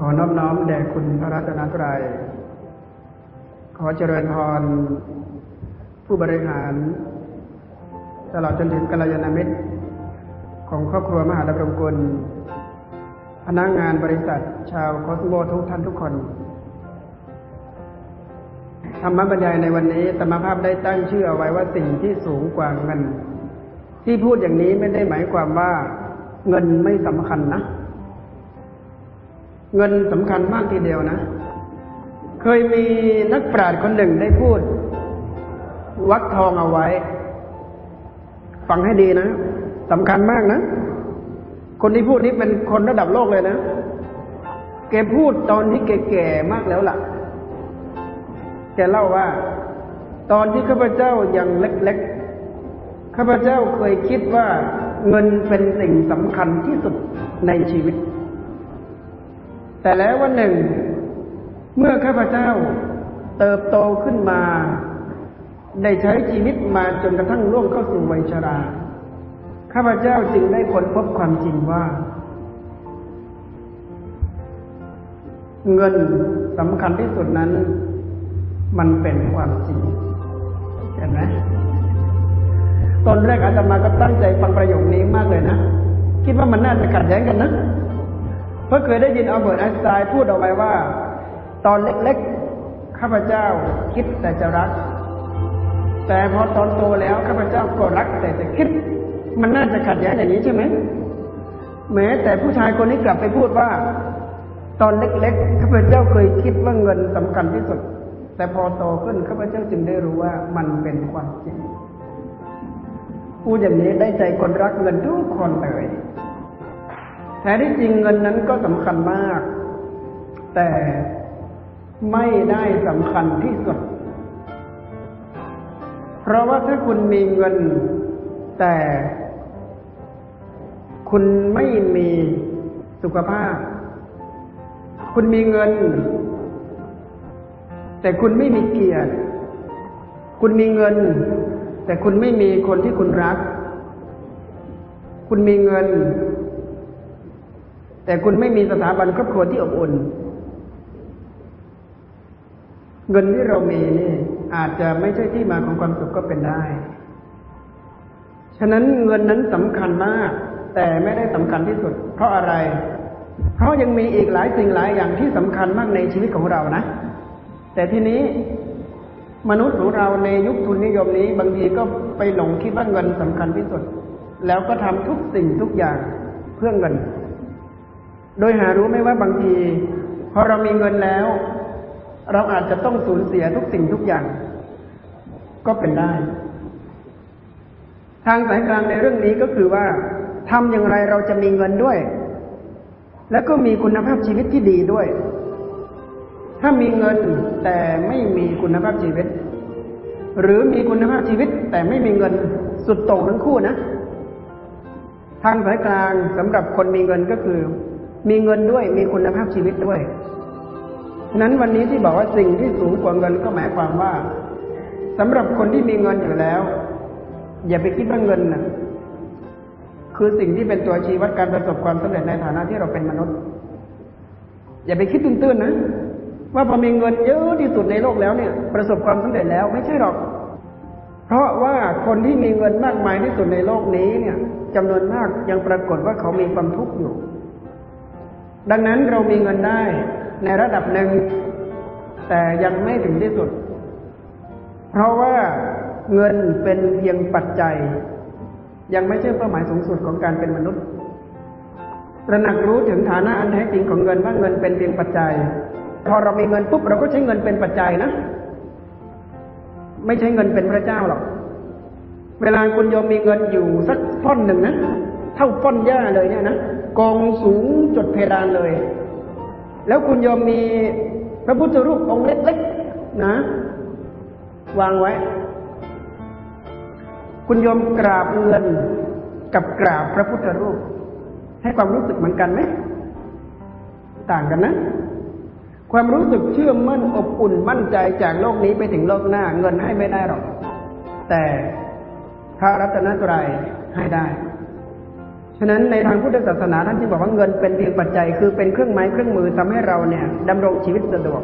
ขอนอบน้อมแด่คุณพระรัตนตรัย ขอเจริญพรผู้บริหาร ตลอดจนถึงกัลยาณมิตร ของครอบครัวมหาดำรงกุลพนักงานบริษัท ชาวคอสโมทุกท่านทุกคนธรรมบรรยายในวันนี้ธรรมภาพได้ตั้งชื่อเอาไว้ว่าสิ่งที่สูงกว่าเงิน ที่พูดอย่างนี้ไม่ได้หมายความว่าเงินไม่สำคัญนะ เงินสำคัญมากทีเดียวนะ เคยมีนักปราชญ์คนหนึ่งได้พูด วักทองเอาไว้ ฟังให้ดีนะสำคัญมากนะ คนที่พูดนี้เป็นคนระดับโลกเลยนะ แกพูดตอนที่แก่ๆมากแล้วล่ะ แกเล่าว่า ตอนที่ข้าพเจ้ายังเล็กๆ ข้าพเจ้าเคยคิดว่าเงินเป็นสิ่งสำคัญที่สุดในชีวิต แต่แล้ววันหนึ่ง เมื่อข้าพเจ้าเติบโตขึ้นมา ได้ใช้ชีวิตมาจนกระทั่งล่วงเข้าสู่วัยชรา ข้าพเจ้าจึงได้ค้นพบความจริงว่า เงินสำคัญที่สุดนั้น มันเป็นความจริงเห็นไหมตอนแรกอาตมาก็ตั้งใจฟังประโยคนี้มากเลยนะ คิดว่ามันน่าจะขัดแย้งกันนะ เพราะเคยได้ยินอัลเบิร์ตไอน์สไตน์พูดเอาไว้ว่า ตอนเล็กๆ ข้าพเจ้าคิดแต่จะรัก แต่พอตอนโตแล้วข้าพเจ้าก็รักแต่จะคิด มันน่าจะขัดแย้งอย่างนี้ใช่ไหมแม้แต่ผู้ชายคนนี้กลับไปพูดว่า ตอนเล็กๆข้าพเจ้าเคยคิดว่าเงินสำคัญที่สุด แต่พอโตขึ้นข้าพเจ้าจึงได้รู้ว่ามันเป็นความจริงพูดอย่างนี้ได้ใจคนรักเงินทุกคนเลย ท้ที่จริงเงินนั้นก็สำคัญมาก แต่ไม่ได้สำคัญที่สุด เพราะว่าถ้าคุณมีเงิน แต่คุณไม่มีสุขภาพ คุณมีเงิน แต่คุณไม่มีเกียรติ คุณมีเงิน แต่คุณไม่มีคนที่คุณรัก คุณมีเงิน แต่คุณไม่มีสถาบันครอบครัวที่อบอุ่น เงินที่เรามีนี่อาจจะไม่ใช่ที่มาของความสุขก็เป็นได้ ฉะนั้นเงินนั้นสำคัญมาก แต่ไม่ได้สำคัญที่สุด เพราะอะไร เพราะยังมีอีกหลายสิ่งหลายอย่างที่สำคัญมากในชีวิตของเรานะ แต่ทีนี้มนุษย์ของเราในยุคทุนนิยมนี้ บางทีก็ไปหลงคิดว่าเงินสำคัญที่สุด แล้วก็ทำทุกสิ่งทุกอย่างเพื่อเงิน โดยหารู้ไหมว่าบางทีพอเรามีเงินแล้ว เราอาจจะต้องสูญเสียทุกสิ่งทุกอย่าง ก็เป็นได้ ทางสายกลางในเรื่องนี้ก็คือว่าทำอย่างไรเราจะมีเงินด้วย แล้วก็มีคุณภาพชีวิตที่ดีด้วย ถ้ามีเงินแต่ไม่มีคุณภาพชีวิต หรือมีคุณภาพชีวิตแต่ไม่มีเงินสุดโต่งทั้งคู่นะ ทางสายกลางสำหรับคนมีเงินก็คือ มีเงินด้วยมีคุณภาพชีวิตด้วยนั้นวันนี้ที่บอกว่าสิ่งที่สูงกว่าเงินก็หมายความว่าสำหรับคนที่มีเงินอยู่แล้ว อย่าไปคิดว่าเงินนะคือสิ่งที่เป็นตัวชี้วัดการประสบความสำเร็จในฐานะที่เราเป็นมนุษย์ อย่าไปคิดตื้นๆนะว่าพอมีเงินเยอะที่สุดในโลกแล้วเนี่ย ประสบความสำเร็จแล้วไม่ใช่หรอก เพราะว่าคนที่มีเงินมากมายที่สุดในโลกนี้เนี่ยจำนวนมากยังปรากฏว่าเขามีความทุกข์อยู่ ดังนั้นเรามีเงินได้ในระดับหนึ่ง แต่ยังไม่ถึงที่สุด เพราะว่าเงินเป็นเพียงปัจจัย ยังไม่ใช่เป้าหมายสูงสุดของการเป็นมนุษย์ตระหนักรู้ถึงฐานะอันแท้จริงของเงินว่าเงินเป็นเพียงปัจจัย พอเรามีเงินปุ๊บเราก็ใช้เงินเป็นปัจจัยนะ ไม่ใช่เงินเป็นพระเจ้าหรอก เวลาคุณโยมมีเงินอยู่สักฟ่อนหนึ่งนะ เท่าฟ่อนหญ้าเลยเนี่ยนะกองสูงจดเพดานเลย แล้วคุณโยมมีพระพุทธรูปองค์เล็กๆนะ วางไว้ คุณโยมกราบเงินกับกราบพระพุทธรูป ให้ความรู้สึกเหมือนกันไหมต่างกันนะ ความรู้สึกเชื่อมั่นอบอุ่นมั่นใจจากโลกนี้ไปถึงโลกหน้า เงินให้ไม่ได้หรอก แต่พระรัตนตรัยให้ได้ ฉะนั้นในทางพุทธศาสนาท่านที่บอกว่าเงินเป็นเพียงปัจจัยคือเป็นเครื่องไม้เครื่องมือทำให้เราเนี่ยดำรงชีวิตสะดวก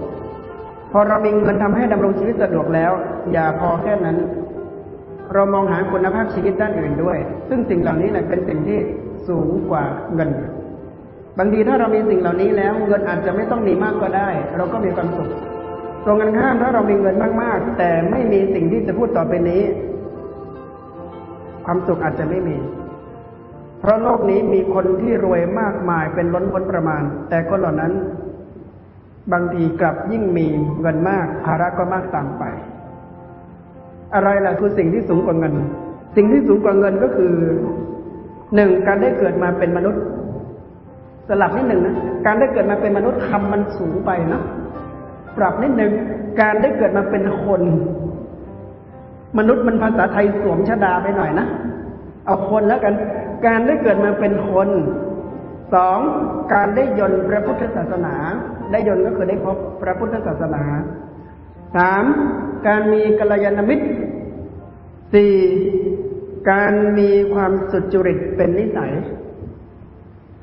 พอเรามีเงินทำให้ดำรงชีวิตสะดวกแล้ว อย่าพอแค่นั้น เรามองหาคุณภาพชีวิตด้านอื่นด้วย ซึ่งสิ่งเหล่านี้แหละเป็นสิ่งที่สูงกว่าเงิน บางทีถ้าเรามีสิ่งเหล่านี้แล้ว เงินอาจจะไม่ต้องมีมากก็ได้ เราก็มีความสุขตรงกันข้ามถ้าเรามีเงินมากๆ แต่ไม่มีสิ่งที่จะพูดต่อไปนี้ ความสุขอาจจะไม่มี เพราะโลกนี้มีคนที่รวยมากมายเป็นล้นพ้นประมาณ แต่คนเหล่านั้น บางทีกลับยิ่งมีเงินมากภาระก็มากตามไป อะไรล่ะคือสิ่งที่สูงกว่าเงิน สิ่งที่สูงกว่าเงินก็คือหนึ่งการได้เกิดมาเป็นมนุษย์ สลับนิดหนึ่งนะการได้เกิดมาเป็นมนุษย์คำมันสูงไปนะปรับนิดหนึ่งการได้เกิดมาเป็นคน มนุษย์มันภาษาไทยสวมชดาไปหน่อยนะเอาคนแล้วกัน การได้เกิดมาเป็นคนสองการได้ยนพระพุทธศาสนา ได้ยนก็คือได้พบพระพุทธศาสนาสามการมีกัลยาณมิตรสี่การมีความสุจริตเป็นนิสัย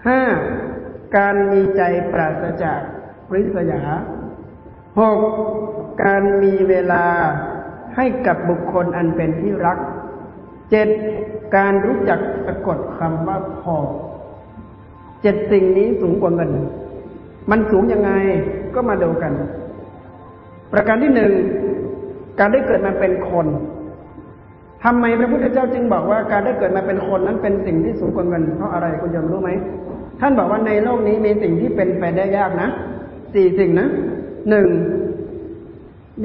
ห้าการมีใจปราศจากปริษยาหกการมีเวลาให้กับบุคคลอันเป็นที่รักเจ็ด การรู้จักสะกดคำว่าพอ เจ็ดสิ่งนี้สูงกว่าเงิน มันสูงยังไงก็มาดูกัน ประการที่หนึ่ง การได้เกิดมาเป็นคนทำไมพระพุทธเจ้าจึงบอกว่าการได้เกิดมาเป็นคนนั้นเป็นสิ่งที่สูงกว่าเงิน เพราะอะไรคุณยมรู้ไหม ท่านบอกว่าในโลกนี้มีสิ่งที่เป็นไปได้ยากนะสี่สิ่งนะหนึ่ง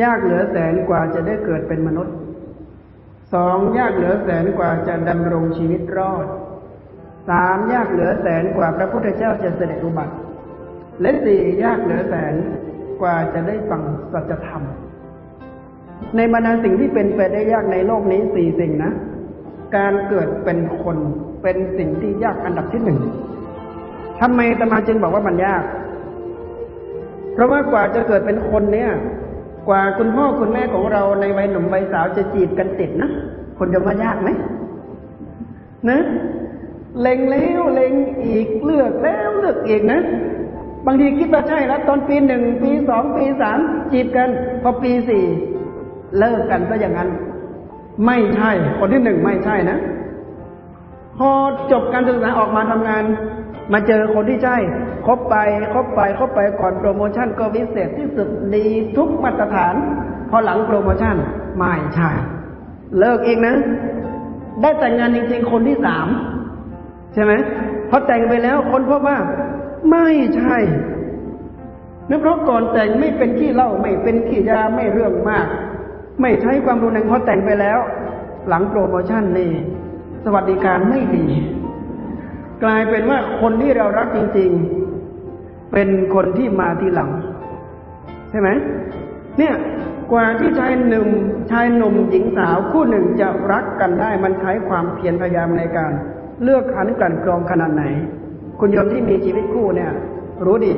ยากเหลือแสนกว่าจะได้เกิดเป็นมนุษย์ สองยากเหลือแสนกว่าจะดำรงชีวิตรอดสามยากเหลือแสนกว่าพระพุทธเจ้าจะเสด็จอุบัติ และสี่ยากเหลือแสนกว่าจะได้ฟังสัจธรรม ในบรรดาสิ่งที่เป็นไปได้ยากในโลกนี้สี่สิ่งนะ การเกิดเป็นคนเป็นสิ่งที่ยากอันดับที่หนึ่งทำไมตมาจึงบอกว่ามันยาก เพราะว่ากว่าจะเกิดเป็นคนเนี่ย กว่าคุณพ่อคุณแม่ของเราในวัยหนุ่มวัยสาวจะจีบกันติดนะคนจะมายากไหมนะเล็งแล้วเล็งอีกเลือกแล้วเลือกอีกนะ บางทีคิดว่าใช่แล้ว ตอนปีหนึ่งปีสองปีสามจีบกัน พอปีสี่เลิกกันซะอย่างนั้น ไม่ใช่ คนที่หนึ่งไม่ใช่นะ พอจบการศึกษาออกมาทำงาน มาเจอคนที่ใช่คบไปคบไปคบไปก่อนโปรโมชั่นก็วิเศษที่สุดดีทุกมาตรฐาน พอหลังโปรโมชั่นไม่ใช่ เลิกเองนะ ได้แต่งงานจริงๆ คนที่สามใช่ไหมพอแต่งไปแล้วคนพบว่า ไม่ใช่นั่นเพราะก่อนแต่งไม่เป็นขี้เล่าไม่เป็นขี้ยาไม่เรื่องมาก ไม่ใช้ความรุนแรงพอแต่งไปแล้ว หลังโปรโมชั่นนี่สวัสดิการไม่ดี กลายเป็นว่าคนที่เรารักจริง ๆ เป็นคนที่มาทีหลัง ใช่ไหมเนี่ยกว่าที่ชายหนุ่มชายหนุ่มหญิงสาวคู่หนึ่งจะรักกันได้ มันใช้ความเพียรพยายามในการ เลือกขันกลั่นกรองขนาดไหน คุณโยมที่มีชีวิตคู่เนี่ย รู้ดี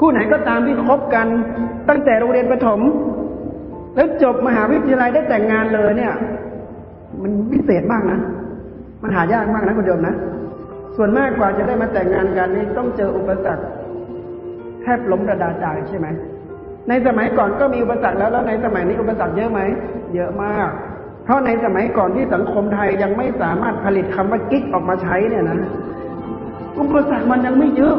คู่ไหนก็ตามที่คบกัน ตั้งแต่โรงเรียนประถม แล้วจบมหาวิทยาลัยได้แต่งงานเลยเนี่ย มันพิเศษมากนะ มันหายากมากนะคุณโยมนะ ส่วนมากกว่าจะได้มาแต่งงานกันนี้ต้องเจออุปสรรคแทบล้มระดาใจใช่ไหม ในสมัยก่อนก็มีอุปสรรคแล้วแล้วในสมัยนี้อุปสรรคเยอะไหม เยอะมาก เพราะในสมัยก่อนที่สังคมไทยยังไม่สามารถผลิตคำว่ากิ๊กออกมาใช้เนี่ยนะ อุปสรรคมันยังไม่เยอะ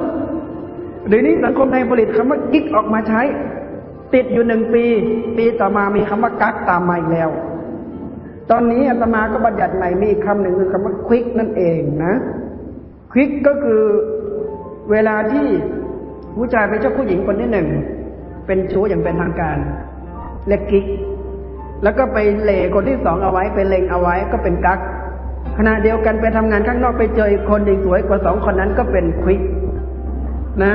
เดี๋ยวนี้สังคมไทยผลิตคำว่ากิ๊กออกมาใช้ ติดอยู่หนึ่งปี ปีต่อมามีคำว่ากักตามมาอีกแล้ว ตอนนี้อาตมาก็บัญญัติใหม่มีคำหนึ่งคือคำว่าควิกนั่นเองนะ ควิกก็คือเวลาที่ผู้ชายไปเจ้าผู้หญิงคนที่หนึ่ง เป็นชู้อย่างเป็นทางการเล็กกิก แล้วก็ไปเหล่คนที่สองเอาไว้ไปเล็งเอาไว้ก็เป็นกักขณะเดียวกันไปทำงานข้างนอกไปเจอคนหนึ่งสวยกว่าสองคนนั้นก็เป็นควิกนะ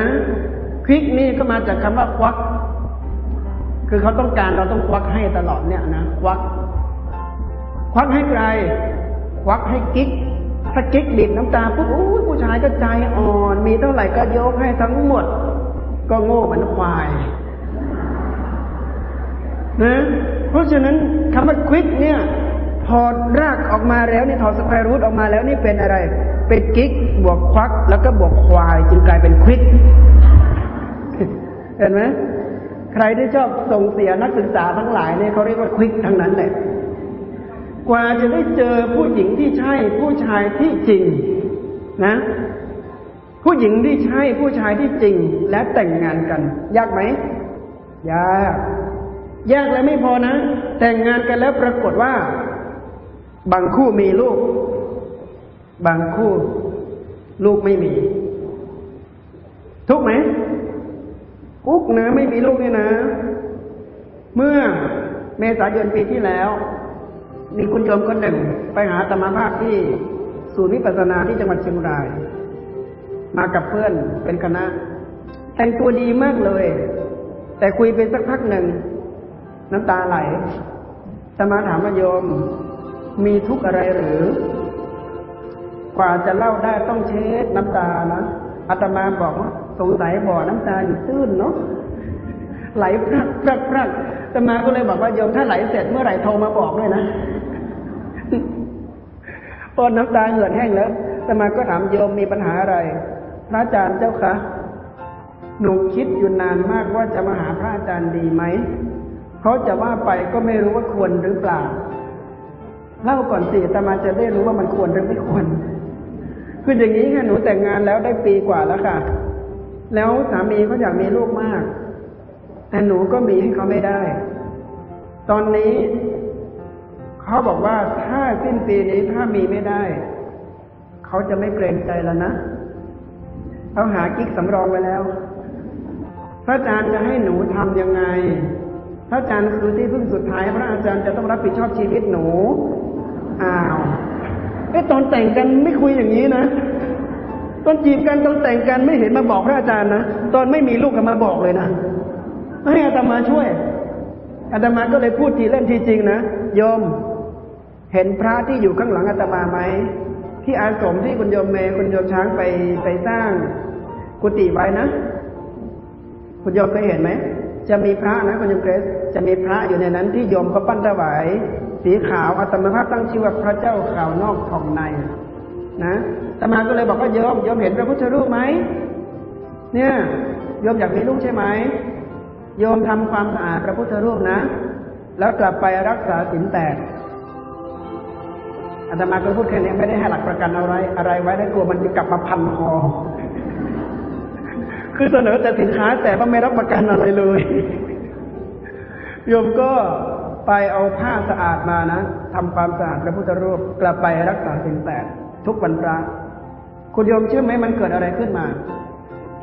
ควิกนี่ก็มาจากคำว่าควัก คือเขาต้องการเราต้องควักให้ตลอดเนี่ยนะควัก ควักให้ใคร ควักให้กิ๊ก ถ้ากิ๊กบีบน้ำตาปุ๊บผู้ชายก็ใจอ่อน มีเท่าไหร่ก็ยกให้ทั้งหมด ก็โง่เหมือนควายนะเพราะฉะนั้นคำว่าควิกเนี่ยถอดรากออกมาแล้วนี่ถอดสแควรูทออกมาแล้วนี่เป็นอะไร เป็นกิ๊กบวกควัก แล้วก็บวกควายจึงกลายเป็นควิกเห็นไหมใครที่ชอบส่งเสียนักศึกษาทั้งหลายเนี่ยเขาเรียกว่าควิกทั้งนั้นแหละ กว่าจะได้เจอผู้หญิงที่ใช่ ผู้ชายที่จริงนะ ผู้หญิงที่ใช่ ผู้ชายที่จริง และแต่งงานกัน ยากไหมยากยากแล้วไม่พอนะ แต่งงานกันแล้วปรากฏว่า บางคู่มีลูก บางคู่ ลูกไม่มี ทุกไหมกุ๊กนะไม่มีลูกเนี่ยนะ เมื่อเมษายนปีที่แล้ว มีคุณโยมคนหนึ่งไปหาธรรมภาพที่ศูนย์วิปัสสนาที่จังหวัดเชียงราย มากับเพื่อนเป็นคณะ แต่งตัวดีมากเลย แต่คุยไปสักพักหนึ่ง น้ำตาไหลธรรมาถามโยม มีทุกข์อะไรหรือ กว่าจะเล่าได้ต้องเช็ดน้ำตานะอาตมาบอกว่าสงสัยบ่อน้ำตาอยู่ตื้นเนาะ ไหลพรักพรักพรักอาตมาก็เลยบอกว่าโยมถ้าไหลเสร็จเมื่อไหร่โทรมาบอกด้วยนะพอน้ำตาเหือดแห้งแล้วอาตมาก็ถามโยมมีปัญหาอะไร พระอาจารย์เจ้าคะหนูคิดอยู่นานมากว่าจะมาหาพระอาจารย์ดีไหม เพราะจะว่าไปก็ไม่รู้ว่าควรหรือเปล่า เล่าก่อนสิแต่มาจะได้รู้ว่ามันควรหรือไม่ควร คืออย่างนี้ค่ะหนูแต่งงานแล้วได้ปีกว่าแล้วค่ะ แล้วสามีเขาอยากมีลูกมาก แต่หนูก็มีให้เขาไม่ได้ ตอนนี้เขาบอกว่าถ้าสิ้นปีนี้ถ้ามีไม่ได้ เขาจะไม่เกรงใจแล้วนะเขาหากิ๊กสำรองไว้แล้ว พระอาจารย์จะให้หนูทำยังไง พระอาจารย์คือที่พึ่งสุดท้าย พระอาจารย์จะต้องรับผิดชอบชีวิตหนู อ้าวไอ้ตอนแต่งกันไม่คุยอย่างนี้นะตอนจีบกันตอนแต่งกันไม่เห็นมาบอกพระอาจารย์นะ ตอนไม่มีลูกก็มาบอกเลยนะ ให้อาตมาช่วยอาตมาก็เลยพูดทีเล่นทีจริงนะโยม เห็นพระที่อยู่ข้างหลังอาตมาไหมที่อาสมที่คุณโยมเมย์คุณโยมช้างไปไปสร้าง กุฏิไว้นะ คุณโยมเคยเห็นไหมจะมีพระนะคุณโยมเกรสจะมีพระอยู่ในนั้นที่โยมเขาปั้นถวายสีขาวอาตมาภาพตั้งชื่อว่าพระเจ้าขาวนอกของใน นะอาตมาก็เลยบอกว่าโยมโยมเห็นพระพุทธรูปไหมเนี่ยโยมอยากมีลูกใช่ไหม โยมทำความสะอาดพระพุทธรูปนะ แล้วกลับไปรักษาศีลแปดอาตมาก็พูดแค่นี้ไม่ได้ให้หลักประกันอะไร อะไรไว้ได้กลัวมันจะกลับมาพันคอ คือเสนอแต่สินค้าแต่ว่าไม่รับประกันอะไรเลย โยมก็ไปเอาผ้าสะอาดมานะทำความสะอาดพระพุทธรูปกลับไปรักษาศีลแปดทุกวันพระคุณโยมเชื่อไหมมันเกิดอะไรขึ้นมา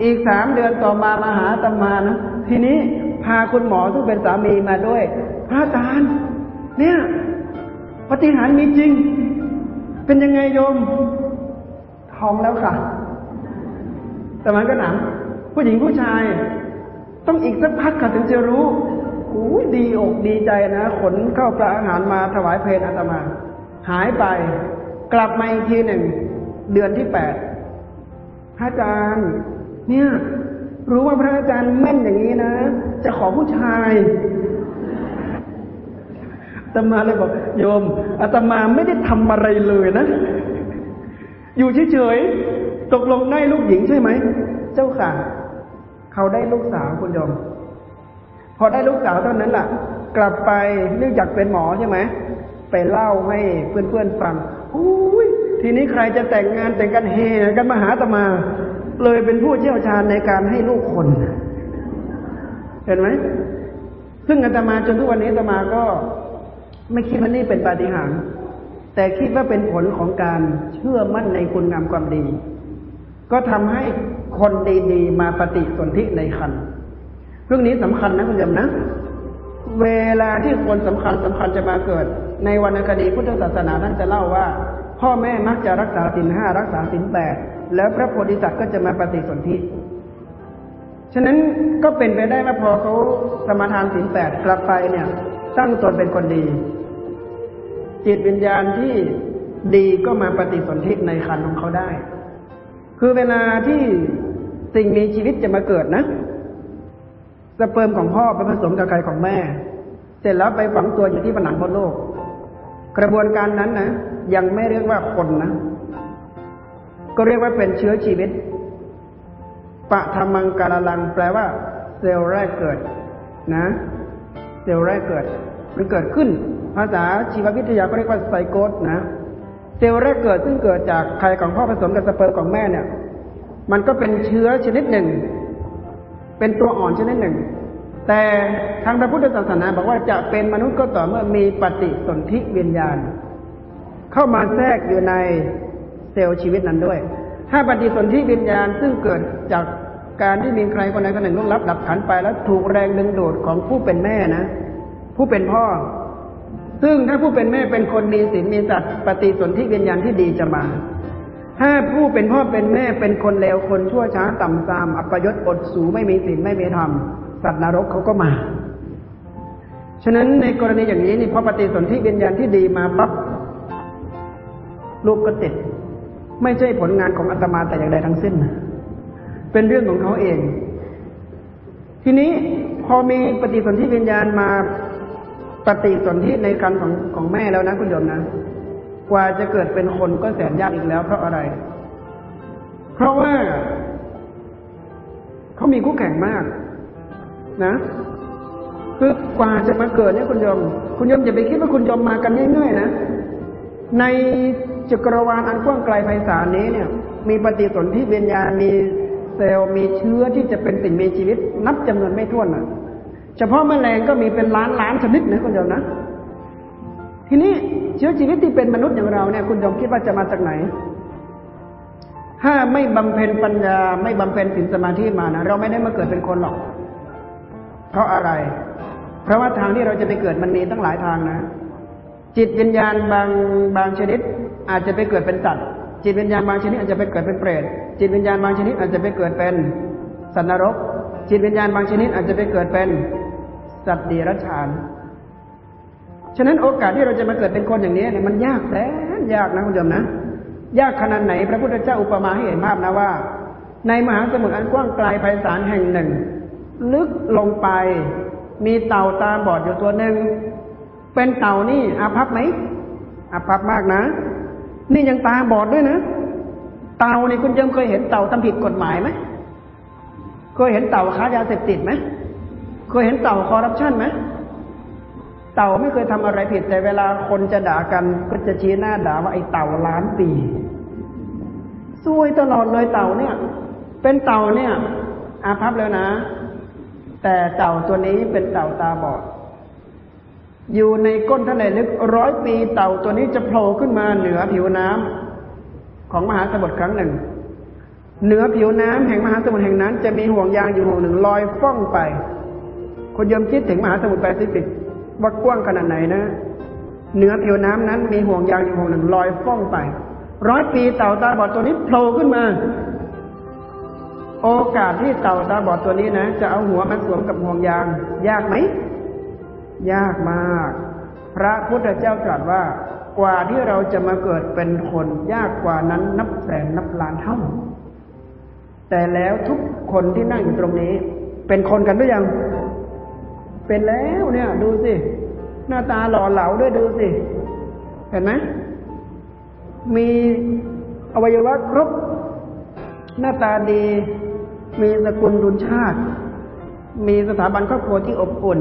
อีกสามเดือนต่อมามาหาตมานะ ทีนี้พาคุณหมอซึ่งเป็นสามีมาด้วย พระอาจารย์ เนี่ยปฏิหารมีจริง เป็นยังไงโยมท้องแล้วค่ะ แต่มันก็หนังผู้หญิงผู้ชาย ต้องอีกสักพักค่ะถึงจะรู้โอ้ดีอกดีใจนะ ขนเข้าปลาอาหารมาถวายเพลอาตมา หายไป กลับมาอีกทีหนึ่ง เดือนที่แปดพระอาจารย์ เนี่ยรู้ว่าพระอาจารย์แม่นอย่างนี้นะ จะขอผู้ชายอาตมาเลยบอกโยมอาตมาไม่ได้ทำอะไรเลยนะ อยู่เฉยๆตกลงได้ลูกหญิงใช่ไหม เจ้าค่ะ เขาได้ลูกสาวคุณโยม พอได้ลูกสาวเท่านั้นล่ะ กลับไปเนื่องจากเป็นหมอใช่ไหมไปเล่าให้เพื่อนๆฟังอุ้ยทีนี้ใครจะแต่งงานแต่งกันเฮกันมาหาตมา เลยเป็นผู้เชี่ยวชาญในการให้ลูกคน เห็นไหม ซึ่งอาตมาจนทุกวันนี้อาตมาก็ไม่คิดว่านี่เป็นปาฏิหาริย์แต่คิดว่าเป็นผลของการเชื่อมั่นในคุณงามความดี ก็ทำให้คนดีๆ มาปฏิสนธิในคันเรื่องนี้สำคัญนะคุณโยมนะ เวลาที่คนสำคัญสำคัญจะมาเกิด ในวรรณคดีพุทธศาสนาท่านจะเล่าว่า พ่อแม่มักจะรักษาสินห้ารักษาสินแปด แล้วพระโพธิสัตว์ก็จะมาปฏิสนธิฉะนั้นก็เป็นไปได้ว่าพอเขาสมาทานสินแปดกลับไปเนี่ย ตั้งตนเป็นคนดี จิตวิญญาณที่ดีก็มาปฏิสนธิในคันของเขาได้ คือเวลาที่สิ่งมีชีวิตจะมาเกิดนะสเปิร์มของพ่อไปผสมกับไข่ของแม่ เสร็จแล้วไปฝังตัวอยู่ที่ผนังบนโลก กระบวนการนั้นนะยังไม่เรียกว่าคนนะ ก็เรียกว่าเป็นเชื้อชีวิต ปะธรรมังกาลลัง แปลว่า เซลล์แรกเกิด นะ เซลล์แรกเกิด มันเกิดขึ้น ภาษาชีววิทยาก็เรียกว่าไซโกสนะ เซลล์แรกเกิดซึ่งเกิดจากไข่ของพ่อผสมกับสเปิร์มของแม่เนี่ย มันก็เป็นเชื้อชนิดหนึ่ง เป็นตัวอ่อนชนิดหนึ่ง แต่ทางพระพุทธศาสนาบอกว่าจะเป็นมนุษย์ก็ต่อเมื่อมีปฏิสนธิวิญญาณ เข้ามาแทรกอยู่ใน เซลล์ชีวิตนั้นด้วย ถ้าปฏิสนธิวิญญาณซึ่งเกิดจากการที่มีใครคนใดคนหนึ่งล่วงลับดับขันไปแล้วถูกแรงดึงดูดของผู้เป็นแม่นะ ผู้เป็นพ่อ ซึ่งถ้าผู้เป็นแม่เป็นคนมีศีลมีสัตว์ปฏิสนธิวิญญาณที่ดีจะมา ถ้าผู้เป็นพ่อเป็นแม่เป็นคนเลวคนชั่วช้าต่ำซามอัปยศอดสูไม่มีศีลไม่มีธรรมสัตว์นรกเขาก็มา ฉะนั้นในกรณีอย่างนี้นี่พอปฏิสนธิวิญญาณที่ดีมาปั๊บลูกก็ติด ไม่ใช่ผลงานของอาตมาแต่อย่างใดทั้งสิ้น เป็นเรื่องของเขาเอง ทีนี้พอมีปฏิสนธิวิญญาณมาปฏิสนธิในคันของของแม่แล้วนะคุณโยมนะ กว่าจะเกิดเป็นคนก็แสนยากอีกแล้วเพราะอะไร เพราะว่าเขามีคู่แข่งมาก นะคือกว่าจะมาเกิดเนี่ยคุณโยม คุณโยมอย่าไปคิดว่าคุณโยมมากันง่ายๆนะ ในจักรวาลอันกว้างไกลไพศาลนี้เนี่ย มีปฏิสนธิวิญญาณมีเซลล์มีเชื้อที่จะเป็นสิ่งมีชีวิต นับจำนวนไม่ถ้วนนะเฉพาะแมลงก็มีเป็นล้านล้านชนิดนะคุณโยมนะ ทีนี้เชื้อชีวิตที่เป็นมนุษย์อย่างเราเนี่ยคุณโยมคิดว่าจะมาจากไหน ถ้าไม่บำเพ็ญปัญญาไม่บำเพ็ญศีลสมาธิมานะเราไม่ได้มาเกิดเป็นคนหรอก เพราะอะไร เพราะว่าทางที่เราจะไปเกิดมันมีตั้งหลายทางนะ จิตวิญญาณบางบางชนิด อาจจะไปเกิดเป็นสัตว์ จิตวิญญาณบางชนิดอาจจะไปเกิดเป็นเปรต จิตวิญญาณบางชนิดอาจจะไปเกิดเป็นสัตว์นรก จิตวิญญาณบางชนิดอาจจะไปเกิดเป็นสัตว์เดรัจฉาน ฉะนั้นโอกาสที่เราจะมาเกิดเป็นคนอย่างนี้เนี่ยมันยากแสนยากนะคุณโยมนะ ยากขนาดไหนพระพุทธเจ้าอุปมาให้เห็นภาพนะว่า ในมหาสมุทรอันกว้างไกลไพศาลแห่งหนึ่ง ลึกลงไปมีเต่าตาบอดอยู่ตัวหนึ่ง เป็นเต่านี่อาภัพไหมอาภัพมากนะ นี่ยังตาบอดด้วยนะ เต่านี่คุณยังเคยเห็นเต่าทำผิดกฎหมายไหมเคยเห็นเต่าค้ายาเสพติดไหมเคยเห็นเต่าคอร์รัปชันไหมเต่าไม่เคยทำอะไรผิดแต่เวลาคนจะด่ากันก็จะชี้หน้าด่าว่าไอ้เต่าล้านปีซวยตลอดเลยเต่าเนี่ย เป็นเต่าเนี่ย อาภัพแล้วนะ แต่เต่าตัวนี้เป็นเต่าตาบอด อยู่ในก้นทะเลลึกร้อยปีเต่าตัวนี้จะโผล่ขึ้นมาเหนือผิวน้ำของมหาสมุทรครั้งหนึ่ง เหนือผิวน้ำแห่งมหาสมุทรแห่งนั้น จะมีห่วงยางอยู่ห่วงหนึ่งลอยฟ้องไป คนยมคิดถึงมหาสมุทรแปซิฟิกว่ากว้างขนาดไหนนะ เหนือผิวน้ำนั้นมีห่วงยางอยู่ห่วงหนึ่งลอยฟ้องไป ร้อยปีเต่าตาบอดตัวนี้โผล่ขึ้นมา โอกาสที่เต่าตาบอดตัวนี้นะ จะเอาหัวมาสวมกับห่วงยางยากไหม ยากมาก พระพุทธเจ้าตรัสว่า กว่าที่เราจะมาเกิดเป็นคนยากกว่านั้นนับแสนนับล้านเท่า แต่แล้วทุกคนที่นั่งอยู่ตรงนี้ เป็นคนกันหรือยัง เป็นแล้วเนี่ย ดูสิ หน้าตาหล่อเหลาด้วยดูสิ เห็นไหมมีอวัยวะครบ หน้าตาดี มีสกุลรุนชาติ มีสถาบันครอบครัวที่อบอุ่น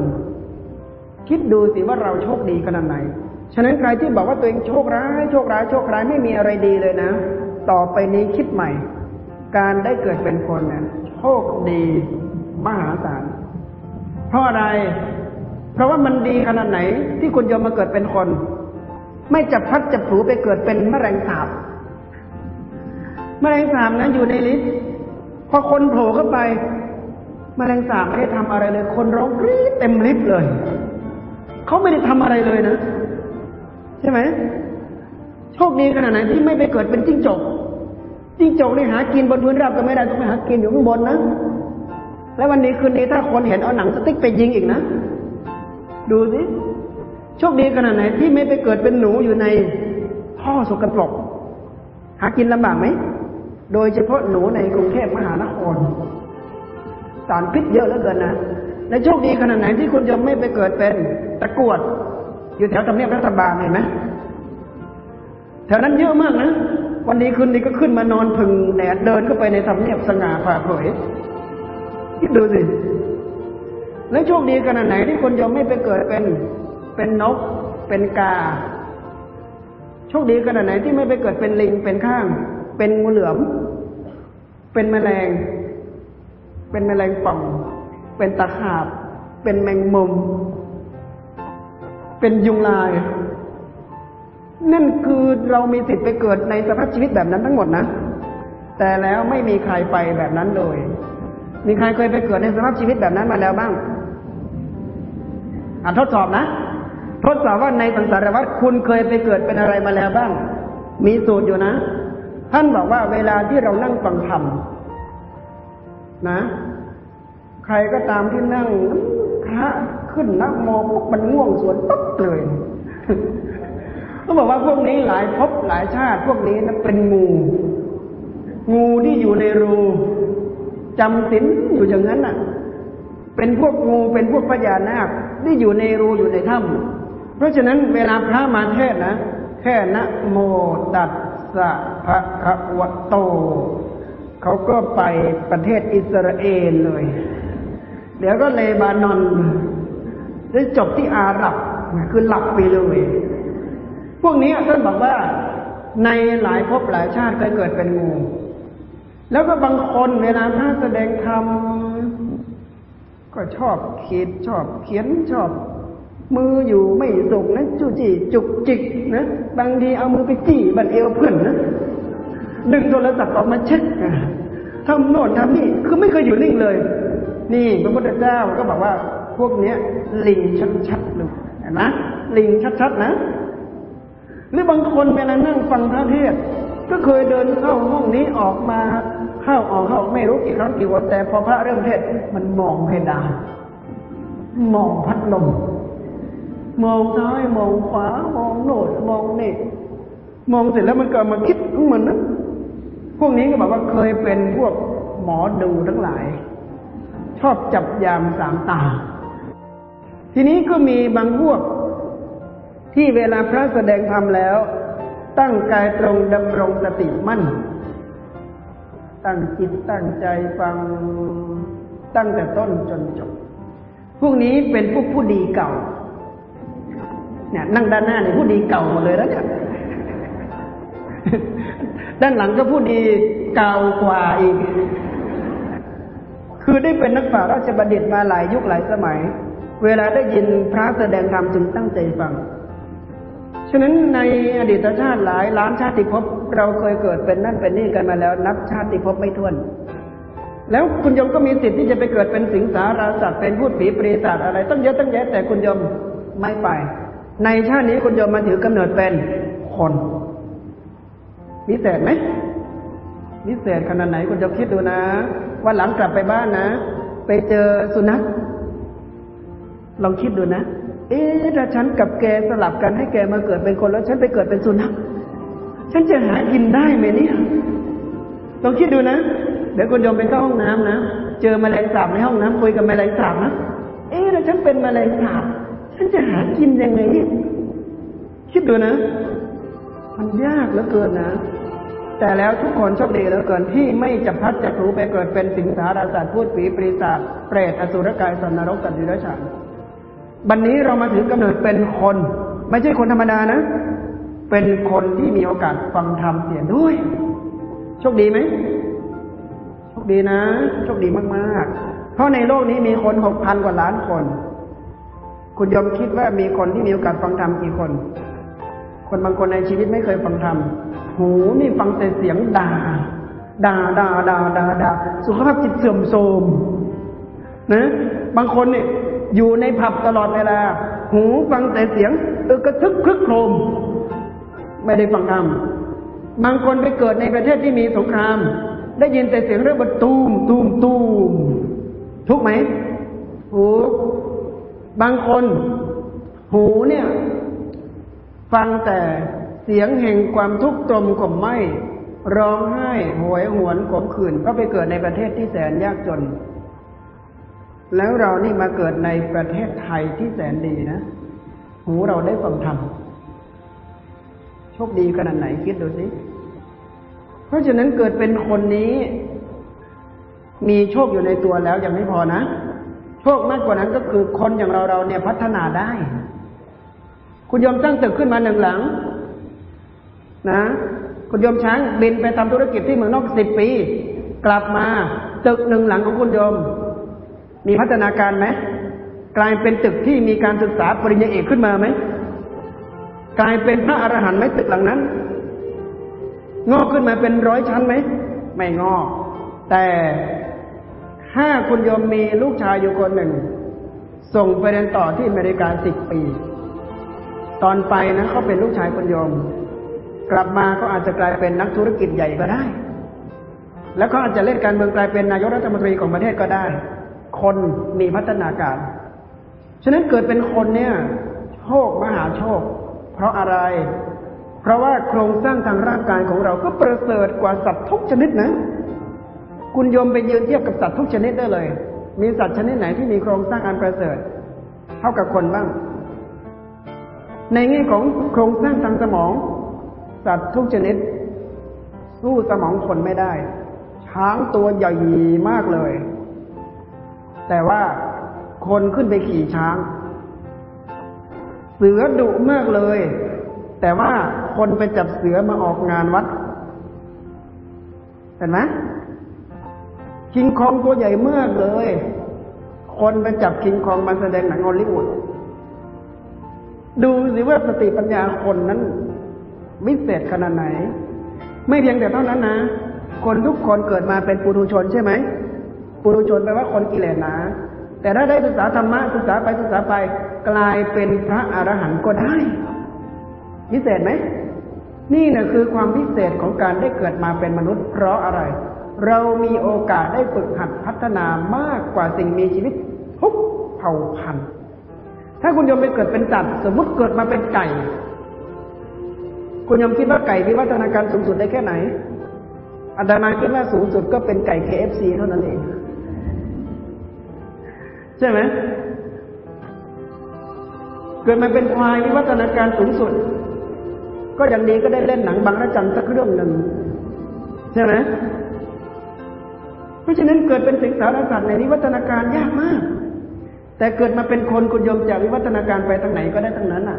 คิดดูสิว่าเราโชคดีขนาดไหน ฉะนั้นใครที่บอกว่าตัวเองโชคร้าย โชคร้าย โชคร้ายไม่มีอะไรดีเลยนะ ต่อไปนี้คิดใหม่ การได้เกิดเป็นคนนี่ยโชคดีมหาศาล เพราะอะไร เพราะว่ามันดีขนาดไหน ที่คุณยอมมาเกิดเป็นคน ไม่จับพัดจับผูไปเกิดเป็นมะเร็งสาบมะเร็งสาบนั้นอยู่ในลิฟต์พอคนโผล่เข้าไปมะเร็งสาบไม่ได้ทำอะไรเลย คนร้องกรี๊ดเต็มลิฟต์เลย เขาไม่ได้ทำอะไรเลยนะ ใช่ไหมโชคดีขนาดไหนที่ไม่ไปเกิดเป็นจิ้งจกจิ้งจกนี่หากินบนพื้นราบก็ไม่ได้ต้องไปหากินอยู่ข้างบนนะแล้ววันนี้คืนนี้ถ้าคนเห็นเอาหนังสติ๊กไปยิงอีกนะ ดูสิโชคดีขนาดไหนที่ไม่ไปเกิดเป็นหนูอยู่ในท่อสกปรกหากินลำบากไหม โดยเฉพาะหนูในกรุงเทพมหานคร สารพิษเยอะเหลือเกินนะ ในโชคดีขนาดไหนที่คุณยมไม่ไปเกิดเป็นตะกวด อยู่แถวทำเนียบรัฐบาลเห็นไหมแถวนั้นเยอะมากนะ วันนี้คืนนี้ก็ขึ้นมานอนพึ่งแดดเดินเข้าไปในทำเนียบสง่าผ่าเผยคิดดูสิแล้วโชคดีขนาดไหนที่คนยอมไม่ไปเกิดเป็นเป็นนก เป็นกา โชคดีขนาดไหนที่ไม่ไปเกิดเป็นลิงเป็นข้าง เป็นงูเหลือม เป็นแมลง เป็นแมลงป่อง เป็นตะขาบ เป็นแมงมุม เป็นยุงลาย นั่นคือเรามีสิทธิ์ไปเกิดในสภาพชีวิตแบบนั้นทั้งหมดนะ แต่แล้วไม่มีใครไปแบบนั้นเลย มีใครเคยไปเกิดในสภาพชีวิตแบบนั้นมาแล้วบ้างอ่านทดสอบนะ ทดสอบว่าในสังสารวัฏคุณเคยไปเกิดเป็นอะไรมาแล้วบ้าง มีสูตรอยู่นะ ท่านบอกว่าเวลาที่เรานั่งฟังธรรมนะ รก็ตามที่นั่งพระขึ้นนักโมปุ๊บมันง่วงสวนปุ๊บเลยเขาบอกว่าพวกนี้หลายภพหลายชาติ พวกนี้นะเป็นงู งูที่อยู่ในรูจำศีลอยู่อย่างนั้นน่ะ เป็นพวกงูเป็นพวกพญานาคที่อยู่ในรูอยู่ในถ้ำเพราะฉะนั้นเวลาพระมาเทศนะ แค่นะโมตัสสะภะคะวะโต เขาก็ไปประเทศอิสราเอลเลย เดี๋ยวก็เลบานอนได้จบที่อาหรับคือหลับไปเลยพวกนี้ท่านบอกว่าในหลายภพหลายชาติเคยเกิดเป็นงู แล้วก็บางคนเวลาพระแสดงธรรมก็ชอบขีดชอบเขียนชอบ มืออยู่ไม่ส่งนะจุจีจุกจิกนะบางทีเอามือไปจี้บันเอวเพื่อนนะดึงโทรศัพท์ออกมาเช็คทำโน่นทำนี่คือไม่เคยอยู่นิ่งเลย นี่พระพุทธเจ้าก็บอกว่าพวกเนี้ย ลิงชัดๆเลยนะลิงชัดๆนะหรือบางคนเวลานั่งฟังพระเทศ ก็เคยเดินเข้าห้องนี้ออกมาเข้าออกเข้าไม่รู้กี่ครั้งกี่วันแต่พอพระเริ่มเทศมันมองเพดานมองพัดลมมองซ้ายมองขวามองโน่นมองนี่มองเสร็จแล้วมันก็มาคิดของมันนะพวกนี้ก็บอกว่าเคยเป็นพวกหมอดูทั้งหลาย ชอบจับยามสามตา ทีนี้ก็มีบางพวกที่เวลาพระแสดงธรรมแล้ว ตั้งกายตรงดำรงสติมั่น ตั้งจิตตั้งใจฟังตั้งแต่ต้นจนจบ พวกนี้เป็นพวกผู้ดีเก่า เนี่ยนั่งด้านหน้าเนี่ยผู้ดีเก่าหมดเลยแล้วเนี่ยด้านหลังก็ผู้ดีเก่ากว่าอีก คือได้เป็นนักปราราชบัณฑิตมาหลายยุคหลายสมัย เวลาได้ยินพระแสดงธรรมจึงตั้งใจฟัง ฉะนั้นในอดีตชาติหลายล้านชาติภพเราเคยเกิดเป็นนั่นเป็นนี่กันมาแล้ว นับชาติภพไม่ถ้วน แล้วคุณยมก็มีสิทธิ์ที่จะไปเกิดเป็นสิงสาราสัตว์เป็นพูดผีปรีศาจอะไรตั้งเยอะตั้งแยะแต่คุณยมไม่ไป ในชาตินี้คุณยมมาถือกำเนิดเป็นคนวิเศษไหม วิเศษขนาดไหนคุณจะคิดดูนะว่าหลังกลับไปบ้านนะ ไปเจอสุนัขลองคิดดูนะ เอ๊ะถ้าฉันกับแกสลับกันให้แกมาเกิดเป็นคนแล้วฉันไปเกิดเป็นสุนัขฉันจะหากินได้ไหมเนี่ยลองคิดดูนะ เดี๋ยวคุณโยมไปเข้าห้องน้ำนะ เจอแมลงสาบในห้องน้ำคุยกับแมลงสาบนะเอ๊ะถ้าฉันเป็นแมลงสาบฉันจะหากินยังไงคิดดูนะ มันยากเหลือเกินนะ แต่แล้วทุกคนโชคดีเหลือเกินที่ไม่จับพัดจับผูไปเกิดเป็นสิงสาราสัตว์พูดผีปริศาจเปรตอสุรกายสันนรกสัตว์ดิรัจฉานบันนี้เรามาถึงกำเนิดเป็นคน ไม่ใช่คนธรรมดานะ เป็นคนที่มีโอกาสฟังธรรมเสียด้วยโชคดีไหมโชคดีนะโชคดีมากๆ เพราะในโลกนี้มีคนหกพันกว่าล้านคน คุณยอมคิดว่ามีคนที่มีโอกาสฟังธรรมกี่คน คนบางคนในชีวิตไม่เคยฟังธรรม หูนี่ฟังแต่เสียงด่า ด่าด่าด่าด่าด่าสุขภาพจิตเสื่อมโทรมนะบางคนเนี่ยอยู่ในผับตลอดเวลา หูฟังแต่เสียงเออกระทึกคลึกโครม ไม่ได้ฟังธรรมบางคนไปเกิดในประเทศที่มีสงคราม ได้ยินแต่เสียงเรื่องบตูมตูมตูมทุกไหมหูบางคน หูเนี่ย ฟังแต่ เสียงแห่งความทุกข์ตรมข่มไหมร้องไห้หวยหวนขมขื่นก็ไปเกิดในประเทศที่แสนยากจน แล้วเรานี่มาเกิดในประเทศไทยที่แสนดีนะ หูเราได้ฟังธรรมโชคดีขนาดไหนคิดดูสิ เพราะฉะนั้นเกิดเป็นคนนี้ มีโชคอยู่ในตัวแล้วยังไม่พอนะ โชคมากกว่านั้นก็คือคนอย่างเราเราเนี่ยพัฒนาได้ คุณยอมตั้งตึกขึ้นมาหนึ่งหลัง นะคุณยมช้างบินไปทำธุรกิจที่เมืองนอกสิบปี กลับมาตึกหนึ่งหลังของคุณยม มีพัฒนาการไหมกลายเป็นตึกที่มีการศึกษาปริญญาเอกขึ้นมาไหมกลายเป็นพระอรหันต์ไหมตึกหลังนั้น งอกขึ้นมาเป็นร้อยชั้นไหมไม่งอก แต่ถ้าคุณโยมมีลูกชายอยู่คนหนึ่ง ส่งไปเรียนต่อที่อเมริกาสิบปี ตอนไปนะเขาเป็นลูกชายคุณโยม กลับมาเขาอาจจะกลายเป็นนักธุรกิจใหญ่ก็ได้ แล้วเขาอาจจะเล่นการเมืองกลายเป็นนายกรัฐมนตรีของประเทศก็ได้ คนมีพัฒนาการ ฉะนั้นเกิดเป็นคนเนี่ยโชคมหาโชค เพราะอะไร เพราะว่าโครงสร้างทางร่างกายของเราก็ประเสริฐกว่าสัตว์ทุกชนิดนะ คุณโยมไปยืนเทียบกับสัตว์ทุกชนิดได้เลย มีสัตว์ชนิดไหนที่มีโครงสร้างอันประเสริฐ เท่ากับคนบ้าง ในแง่ของโครงสร้างทางสมอง สัตว์ทุกชนิด สู้สมองคนไม่ได้ ช้างตัวใหญ่มากเลย แต่ว่าคนขึ้นไปขี่ช้าง เสือดุมากเลย แต่ว่าคนไปจับเสือมาออกงานวัด เห็นไหมคิงคองตัวใหญ่มากเลย คนไปจับคิงคองมาแสดงหนังฮอลลีวูดดูสิว่าสติปัญญาคนนั้น วิเศษขนาดไหน ไม่เพียงแต่เท่านั้นนะ คนทุกคนเกิดมาเป็นปุถุชนใช่ไหมปุถุชนแปลว่าคนกิเลสนาแต่ถ้าได้ศึกษาธรรมะศึกษาไปศึกษาไปกลายเป็นพระอรหันต์ก็ได้วิเศษไหมนี่นะคือความพิเศษของการได้เกิดมาเป็นมนุษย์ เพราะอะไร เรามีโอกาสได้ฝึกหัดพัฒนามากกว่าสิ่งมีชีวิตทุกเผ่าพันธุ์ถ้าคุณยมไปเกิดเป็นสัตว์สมมติเกิดมาเป็นไก่ คุณยมคิดว่าไก่มีวัฒนาการสูงสุดได้แค่ไหนอาดามาคิดว่าสูงสุดก็เป็นไก่ KFC เท่านั้นเอง ใช่ไหมเกิดมาเป็นควายวิวัฒนาการสูงสุด ก็อย่างดีก็ได้เล่นหนังบางระจันสักเรื่องหนึ่งใช่ไหมเพราะฉะนั้นเกิดเป็นสิงสารสัตว์ในวิวัฒนาการยากมาก แต่เกิดมาเป็นคนคุณยมจากวิวัฒนาการไปทางไหนก็ได้ทั้งนั้นอะ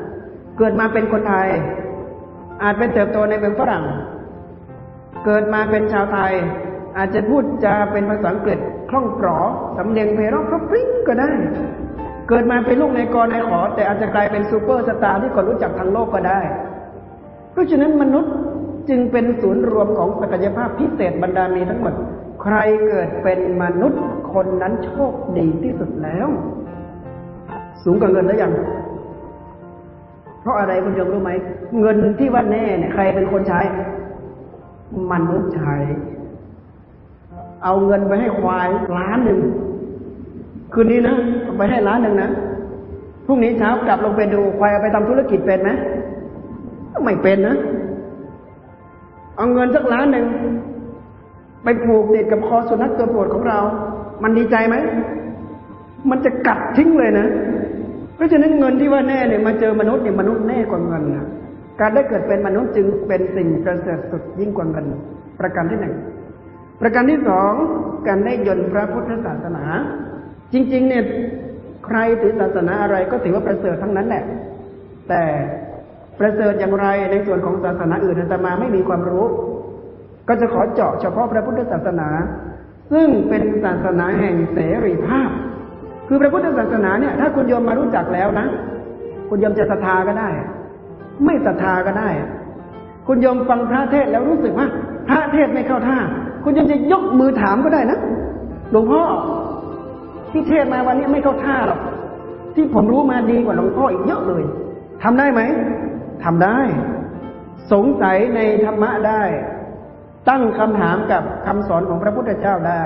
เกิดมาเป็นคนไทย อาจเป็นเติบโตในเมืองฝรั่ง เกิดมาเป็นชาวไทย อาจจะพูดจาเป็นภาษาอังกฤษคล่องปลอสำเนียงเพราะพรปริ้งก็ได้ เกิดมาเป็นลูกนายกอนายขอ แต่อาจจะกลายเป็นซูเปอร์สตาร์ที่คนรู้จักทั้งโลกก็ได้ เพราะฉะนั้นมนุษย์จึงเป็นศูนย์รวมของศักยภาพพิเศษบรรดามีทั้งหมด ใครเกิดเป็นมนุษย์คนนั้นโชคดีที่สุดแล้ว สูงกว่าเงินแล้วยัง เพราะอะไรคุณโยมรู้ไหม เงินที่ว่าแน่เนี่ยใครเป็นคนใช้ มนุษย์ใช้ เอาเงินไปให้ควายล้านหนึ่งคืนนี้นะไปให้ล้านหนึ่งนะพรุ่งนี้เช้ากลับลงไปดูควายไปทำธุรกิจเป็นไหมไม่เป็นนะ เอาเงินสักล้านหนึ่งไปผูกติดกับคอสุนัขตัวโปรดของเรา มันดีใจไหม มันจะกัดทิ้งเลยนะ ราะฉะนั้นเงินที่ว่าแน่เนี่ยมาเจอมนุษย์เนี่ยมนุษย์แน่กว่าเงินนะการได้เกิดเป็นมนุษย์จึงเป็นสิ่งประเสริฐสุดยิ่งกว่าเงิน ประการที่หนึ่งประการที่สองการได้ยนพระพุทธศาสนา จริง ๆ เนี่ยใครถือศาสนาอะไรก็ถือว่าประเสริฐทั้งนั้นแหละ แต่ประเสริฐอย่างไรในส่วนของศาสนาอื่นอาตมาไม่มีความรู้ ก็จะขอเจาะเฉพาะพระพุทธศาสนา ซึ่งเป็นศาสนาแห่งเสรีภาพ คือพระพุทธศาสนาเนี่ย ถ้าคุณโยมมารู้จักแล้วนะ คุณโยมจะศรัทธาก็ได้ ไม่ศรัทธาก็ได้ คุณโยมฟังพระเทศแล้วรู้สึกว่าพระเทศไม่เข้าท่า คุณโยมจะยกมือถามก็ได้นะ หลวงพ่อที่เทศมาวันนี้ไม่เข้าท่าหรอก ที่ผมรู้มาดีกว่าหลวงพ่ออีกเยอะเลยทำได้ไหมทำได้ สงสัยในธรรมะได้ ตั้งคำถามกับคำสอนของพระพุทธเจ้าได้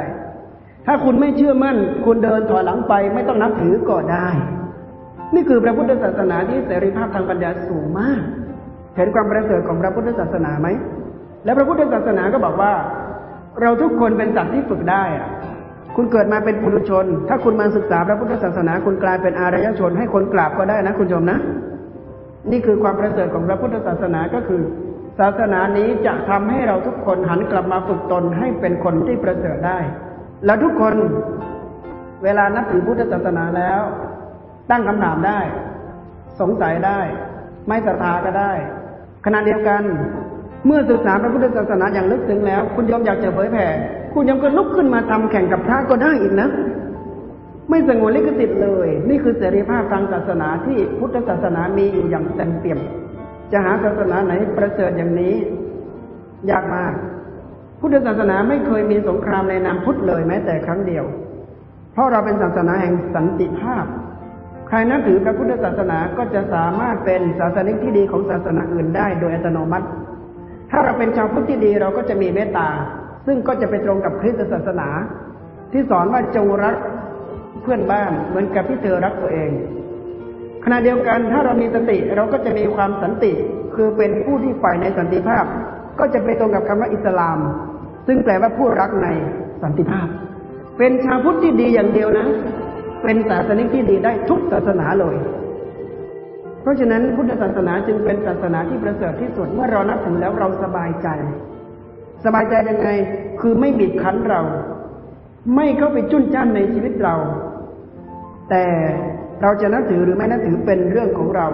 ถ้าคุณไม่เชื่อมั่น คุณเดินถอยหลังไป ไม่ต้องนับถือก็ได้ นี่คือพระพุทธศาสนาที่เสรีภาพทางปัญญาสูงมาก เห็นความประเสริฐของพระพุทธศาสนาไหม และพระพุทธศาสนาก็บอกว่า เราทุกคนเป็นสัตว์ที่ฝึกได้อะคุณเกิดมาเป็นปุถุชน ถ้าคุณมาศึกษาพระพุทธศาสนา คุณกลายเป็นอารยชน ให้คนกราบก็ได้นะคุณชมนะ นี่คือความประเสริฐของพระพุทธศาสนาก็คือ ศาสนานี้จะทำให้เราทุกคนหันกลับมาฝึกตนให้เป็นคนที่ประเสริฐได้ แล้วทุกคนเวลานับถือพุทธศาสนาแล้ว ตั้งคำถามได้ สงสัยได้ ไม่ศรัทธาก็ได้ ขณะเดียวกัน เมื่อศึกษาพระพุทธศาสนาอย่างลึกซึ้งแล้ว คุณยอมอยากจะเผยแผ่ คุณยอมก็ลุกขึ้นมาทำแข่งกับพระก็ได้อีกนะ ไม่สงวนลิขสิทธิ์เลย นี่คือเสรีภาพทางศาสนาที่พุทธศาสนามีอยู่อย่างเต็มเปี่ยม จะหาศาสนาไหนประเสริฐอย่างนี้ ยากมาก พุทธศาสนาไม่เคยมีสงครามในนามพุทธเลยแม้แต่ครั้งเดียว เพราะเราเป็นศาสนาแห่งสันติภาพ ใครนับถือพระพุทธศาสนาก็จะสามารถเป็นศาสนิกที่ดีของศาสนาอื่นได้โดยอัตโนมัติ ถ้าเราเป็นชาวพุทธที่ดีเราก็จะมีเมตตา ซึ่งก็จะไปตรงกับคริสตศาสนา ที่สอนว่าจงรักเพื่อนบ้านเหมือนกับที่เธอรักตัวเองขณะเดียวกันถ้าเรามีสติเราก็จะมีความสันติ คือเป็นผู้ที่ฝ่ายในสันติภาพ ก็จะไปตรงกับคำว่าอิสลาม ซึ่งแปลว่าผู้รักในสันติภาพ เป็นชาวพุทธที่ดีอย่างเดียวนะ เป็นศาสนิกที่ดีได้ทุกศาสนาเลย เพราะฉะนั้นพุทธศาสนาจึงเป็นศาสนาที่ประเสริฐที่สุดเมื่อเรานับถือแล้วเราสบายใจ สบายใจยังไงคือไม่บีบคั้นเรา ไม่เข้าไปจุ้นจ้านในชีวิตเรา แต่เราจะนับถือหรือไม่นับถือเป็นเรื่องของเรา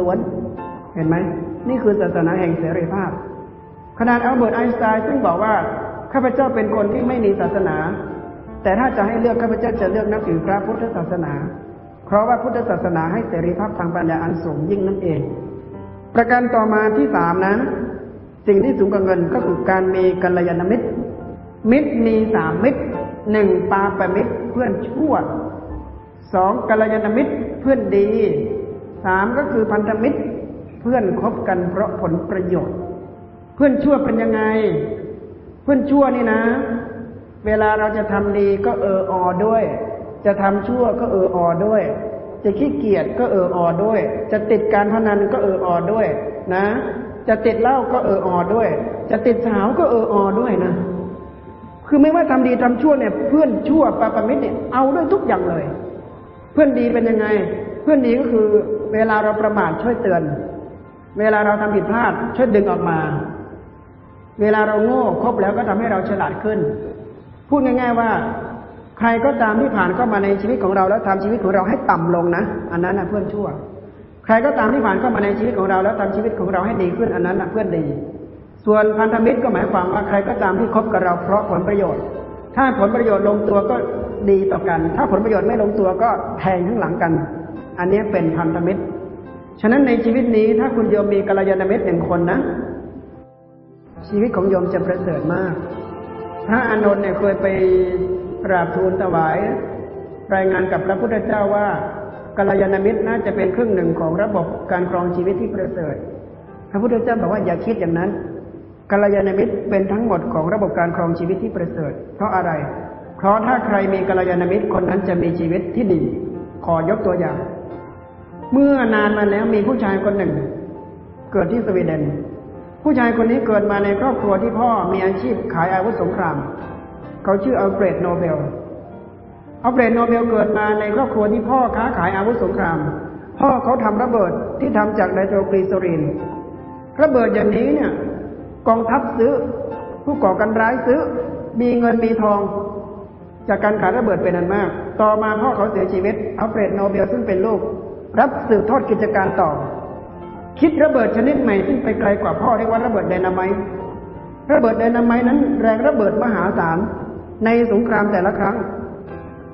ล้วนๆเห็นไหมนี่คือศาสนาแห่งเสรีภาพ ขนาดอัลเบิร์ตไอน์สไตน์ซึ่งบอกว่าข้าพเจ้าเป็นคนที่ไม่มีศาสนา แต่ถ้าจะให้เลือกข้าพเจ้าจะเลือกนับถือพระพุทธศาสนา เพราะว่าพุทธศาสนาให้เสรีภาพทางปัญญาอันสูงยิ่งนั่นเอง ประการต่อมาที่สามนั้น สิ่งที่สูงกว่าเงินก็คือการมีกัลยาณมิตร มิตรมีสามมิตรหนึ่งปาปมิตรเพื่อนชั่วสองกัลยาณมิตรเพื่อนดีสามก็คือพันธมิตรเพื่อนคบกันเพราะผลประโยชน์ เพื่อนชั่วเป็นยังไง เพื่อนชั่วนี่นะ เวลาเราจะทำดีก็เอออด้วย จะทำชั่วก็เอออด้วย จะขี้เกียจก็เอออด้วย จะติดการพนันก็เอออด้วย นะ จะติดเหล้าก็เอออด้วย จะติดสาวก็เอออด้วยนะ คือไม่ว่าทำดีทำชั่วเนี่ย เพื่อนชั่วปาปมิตรเนี่ยเอาด้วยทุกอย่างเลย เพื่อนดีเป็นยังไง เพื่อนดีก็คือ เวลาเราประมาทช่วยเตือน เวลาเราทำผิดพลาดช่วยดึงออกมา เวลาเราโง่ครบแล้วก็ทำให้เราฉลาดขึ้น พูดง่าย ๆว่า ใครก็ตามที่ผ่านเข้ามาในชีวิตของเราแล้วทำชีวิตของเราให้ต่ำลงนะ อันนั้นนะเพื่อนชั่ว ใครก็ตามที่ผ่านเข้ามาในชีวิตของเราแล้วทำชีวิตของเราให้ดีขึ้น อันนั้นนะเพื่อนดี ส่วนพันธมิตรก็หมายความว่าใครก็ตามที่คบกับเราเพราะผลประโยชน์ ถ้าผลประโยชน์ลงตัวก็ดีต่อกัน ถ้าผลประโยชน์ไม่ลงตัวก็แทงข้างหลังกัน อันนี้เป็นพันธมิตร ฉะนั้นในชีวิตนี้ถ้าคุณโยมมีกัลยาณมิตรหนึ่งคนนะ ชีวิตของโยมจะประเสริฐมาก พระอานนท์เนี่ยเคยไปกราบทูลถวาย รายงานกับพระพุทธเจ้าว่ากัลยาณมิตรน่าจะเป็นครึ่งหนึ่งของระบบการครองชีวิตที่ประเสริฐ พระพุทธเจ้าบอกว่าอย่าคิดอย่างนั้นกัลยาณมิตรเป็นทั้งหมดของระบบการครองชีวิตที่ประเสริฐ เพราะอะไร เพราะถ้าใครมีกัลยาณมิตรคนนั้นจะมีชีวิตที่ดี ขอยกตัวอย่าง เมื่อนานมาแล้วมีผู้ชายคนหนึ่ง เกิดที่สวีเดน ผู้ชายคนนี้เกิดมาในครอบครัวที่พ่อมีอาชีพขายอาวุธสงคราม เขาชื่ออัลเฟรดโนเบลอัลเฟรดโนเบลเกิดมาในครอบครัวที่พ่อค้าขายอาวุธสงคราม พ่อเขาทำระเบิดที่ทำจากไนโตรกลีเซอรีนระเบิดอย่างนี้เนี่ย กองทัพซื้อ ผู้ก่อการร้ายซื้อ มีเงินมีทอง จากการขายระเบิดเป็นอันมาก ต่อมาพ่อเขาเสียชีวิตอัลเฟรดโนเบลซึ่งเป็นลูก รับสืบทอดกิจการต่อ คิดระเบิดชนิดใหม่ซึ่งไปไกลกว่าพ่อเรียกว่าระเบิดไดนาไมต์ระเบิดไดนาไมต์นั้น แรงระเบิดมหาศาลในสงครามแต่ละครั้ง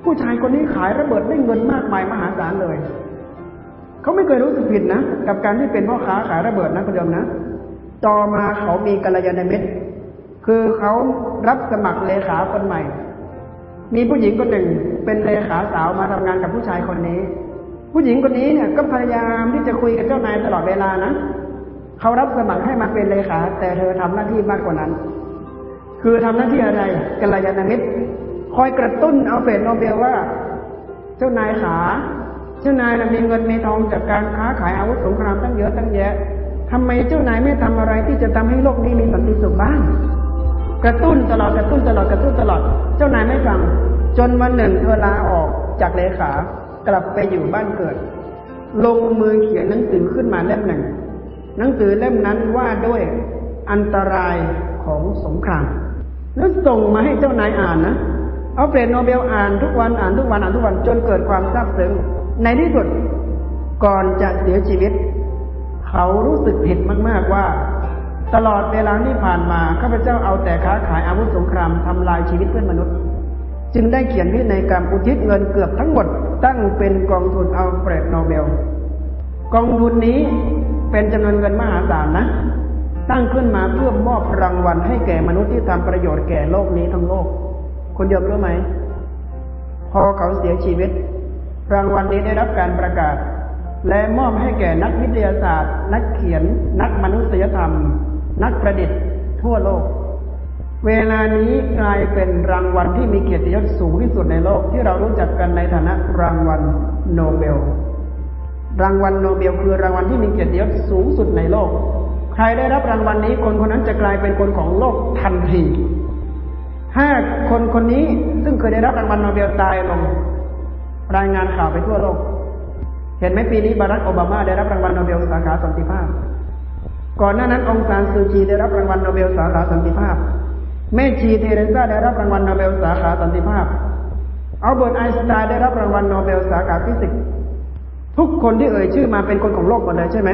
ผู้ชายคนนี้ขายระเบิดได้เงินมากมายมหาศาลเลย เขาไม่เคยรู้สึกผิดนะ กับการที่เป็นพ่อค้าขายระเบิดนะคุณโยมนะ ต่อมาเขามีกัลยาณมิตร คือเขารับสมัครเลขาคนใหม่ มีผู้หญิงคนหนึ่งเป็นเลขาสาวมาทำงานกับผู้ชายคนนี้ ผู้หญิงคนนี้เนี่ยก็พยายามที่จะคุยกับเจ้านายตลอดเวลานะเขารับสมัครให้มาเป็นเลขาแต่เธอทำหน้าที่มากกว่านั้น คือทำหน้าที่อะไรกัลยาณมิตร คอยกระตุ้นเอาเฟรดโนเบลว่า เจ้านายขาเจ้านายนะมีเงินมีทองจากการค้าขายอาวุธสงครามตั้งเยอะตั้งแยะทำไมเจ้านายไม่ทำอะไรที่จะทำให้โลกนี้มีสันติสุขบ้าง กระตุ้นตลอดกระตุ้นตลอดกระตุ้นตลอด เจ้านายไม่ฟัง จนวันหนึ่งเธอลาออกจากเลขา กลับไปอยู่บ้านเกิด ลงมือเขียนหนังสือขึ้นมาเล่มหนึ่ง หนังสือเล่มนั้นว่าด้วยอันตรายของสงคราม แล้วส่งมาให้เจ้านายอ่านนะ เอาเปรตโนเบลอ่านทุกวันอ่านทุกวันอ่านทุกวันจนเกิดความซาบซึ้ง ในที่สุดก่อนจะเสียชีวิต เขารู้สึกผิดมาก ๆว่า ตลอดเวลาที่ผ่านมาข้าพเจ้าเอาแต่ค้าขายอาวุธสงครามทำลายชีวิตเพื่อนมนุษย์ จึงได้เขียนพินัยกรรมอุทิศเงินเกือบทั้งหมด ตั้งเป็นกองทุนอัลเฟรดโนเบล กองทุนนี้เป็นจำนวนเงินมหาศาลนะ ตั้งขึ้นมาเพื่อมอบรางวัลให้แก่มนุษย์ที่ทำประโยชน์แก่โลกนี้ทั้งโลก คุณยอมรู้ไหม พอเขาเสียชีวิต รางวัลนี้ได้รับการประกาศ และมอบให้แก่นักวิทยาศาสตร์ นักเขียน นักมนุษยธรรม นักประดิษฐ์ทั่วโลก เวลานี้กลายเป็นรางวัลที่มีเกียรติยศสูงที่สุดในโลกที่เรารู้จักกันในฐานะรางวัลโนเบล รางวัลโนเบลคือรางวัลที่มีเกียรติยศสูงสุดในโลก ใครได้รับรางวัลนี้คนคนนั้นจะกลายเป็นคนของโลกทันทีถ้าคนคนนี้ซึ่งเคยได้รับรางวัลโนเบลตายลง รายงานข่าวไปทั่วโลก เห็นไหมปีนี้บารักโอบามาได้รับรางวัลโนเบลสาขาสันติภาพ ก่อนหน้านั้นองซานซูจีได้รับรางวัลโนเบลสาขาสันติภาพ แม่ชีเทเรซาได้รับรางวัลโนเบลสาขาสันติภาพอัลเบิร์ตไอน์สไตน์ได้รับรางวัลโนเบลสาขาฟิสิกส์ทุกคนที่เอ่ยชื่อมาเป็นคนของโลกหมดเลยใช่ไหม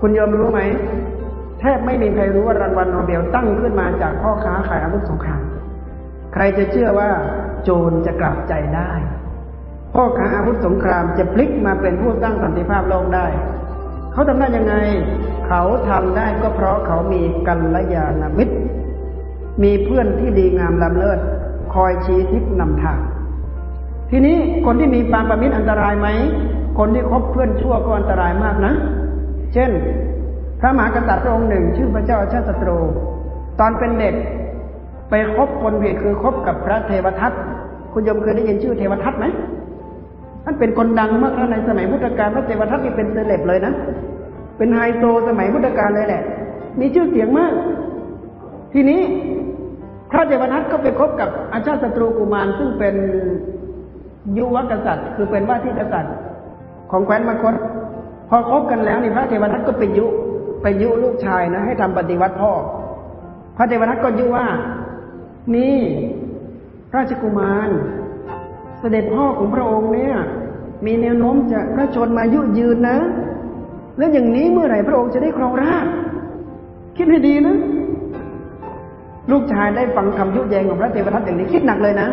คุณโยมรู้ไหม แทบไม่มีใครรู้ว่ารางวัลโนเบลตั้งขึ้นมาจากพ่อค้าขายอาวุธสงคราม ใครจะเชื่อว่าโจรจะกลับใจได้ พ่อค้าอาวุธสงครามจะพลิกมาเป็นผู้สร้างสันติภาพโลกได้ เขาทำได้ยังไง เขาทำได้ก็เพราะเขามีกัลยาณมิตร มีเพื่อนที่ดีงามลำเลิศคอยชี้ทิศนำทาง ทีนี้คนที่มีปางประมิตรอันตรายไหม คนที่คบเพื่อนชั่วก็อันตรายมากนะ เช่น พระมหากษัตริย์พระองค์หนึ่ง ชื่อพระเจ้าชาติศัตรู ตอนเป็นเด็ก ไปคบคนผิดคือคบกับพระเทวทัต คุณยมเคยได้ยินชื่อเทวทัตไหมท่านเป็นคนดังมากนะในสมัยพุทธกาลพระเทวทัตนี่เป็นเซเลบเลยนะ เป็นไฮโซสมัยพุทธกาลเลยแหละ มีชื่อเสียงมาก ทีนี้พระเทวทัตก็ไปคบกับอาชาติศัตรูกุมารซึ่งเป็นยุวกษัตริย์ คือเป็นว่าที่กษัตริย์ ของแคว้นมคต พอคบกันแล้วนี่พระเทวทัตก็ไปยุไปยุลูกชายนะให้ทำปฏิวัติพ่อ พระเทวทัตก็ยุว่า นี่ราชกุมารเสด็จพ่อของพระองค์เนี่ย มีแนวโน้มจะพระชนมายุยืนนะ แล้วอย่างนี้เมื่อไหร่พระองค์จะได้ครองราชคิดให้ดีนะ ลูกชายได้ฟังคำยุแยงของพระเทวทัตอย่างนี้คิดหนักเลยนะ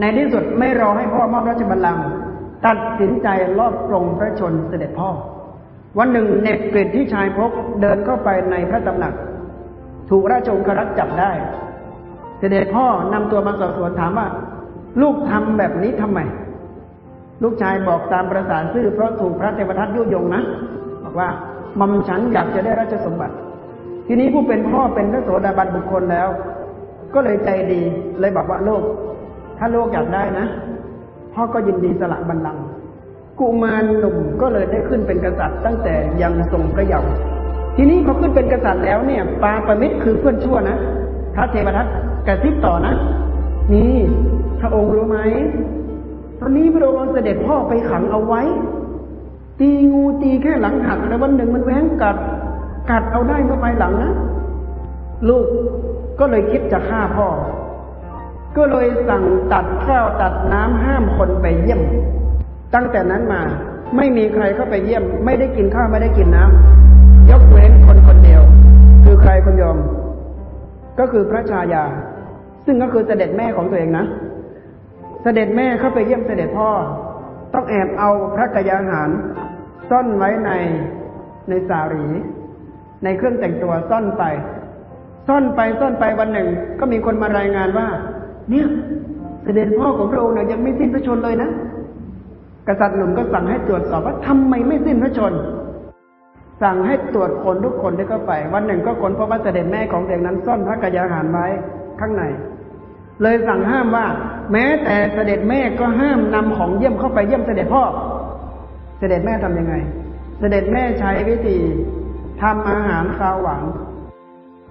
ในที่สุดไม่รอให้พ่อมอบราชบัลลังก์ตัดสินใจลอบปรงพระชนเสด็จพ่อ วันหนึ่งเน็กเกรดที่ชายพกเดินเข้าไปในพระตำหนัก ถูกราชองครักษ์จับได้ เสด็จพ่อนำตัวมาสอบสวนถามว่า ลูกทำแบบนี้ทำไม ลูกชายบอกตามประสานซื่อเพราะถูกพระเทวทัตยุยงนะบอกว่ามัมฉันอยากจะได้ราชสมบัติ ทีนี้ผู้เป็นพ่อเป็นพระโสดาบันบุคคลแล้ว ก็เลยใจดีเลยบอกว่าลูกถ้าลูกอยากได้นะ พ่อก็ยินดีสละบัลลังก์กุมารหนุ่มก็เลยได้ขึ้นเป็นกษัตริย์ตั้งแต่ยังทรงพระเยาว์ทีนี้พอขึ้นเป็นกษัตริย์แล้วเนี่ยปาประมิตรคือเพื่อนชั่วนะพระเทวทัตกระซิบต่อนะ นี่พระองค์รู้ไหมตอนนี้พระองค์เสด็จพ่อไปขังเอาไว้ ตีงูตีแค่หลังหักแล้ววันหนึ่งมันแหวงกัด กัดเอาได้เมื่อไปหลังนะลูกก็เลยคิดจะฆ่าพ่อ ก็เลยสั่งตัดข้าวตัดน้ำห้ามคนไปเยี่ยม ตั้งแต่นั้นมาไม่มีใครเข้าไปเยี่ยม ไม่ได้กินข้าวไม่ได้กินน้ำยกเว้นคนคนเดียว คือใครคนยอม ก็คือพระชายา ซึ่งก็คือเสด็จแม่ของตัวเองนะ เสด็จแม่เข้าไปเยี่ยมเสด็จพ่อ ต้องแอบเอาพระกยาหารซ่อนไว้ในในสารี ในเครื่องแต่งตัวซ่อนไป ซ่อนไปซ่อนไปวันหนึ่ง ก็มีคนมารายงานว่า เนี่ยเสด็จพ่อของพระองค์เนี่ยยังไม่สิ้นพระชนเลยนะ กษัตริย์หนุ่มก็สั่งให้ตรวจสอบว่าทำไมไม่สิ้นพระชน สั่งให้ตรวจคนทุกคนที่เข้าไป วันหนึ่งก็คนพบว่าเสด็จแม่ของเด็กนั้นซ่อนพระกยาหารไว้ข้างใน เลยสั่งห้ามว่า แม้แต่เสด็จแม่ก็ห้ามนำของเยี่ยมเข้าไปเยี่ยมเสด็จพ่อ เสด็จแม่ทํำยังไง เสด็จแม่ใช้วิธี ทำอาหารข้าวหวาน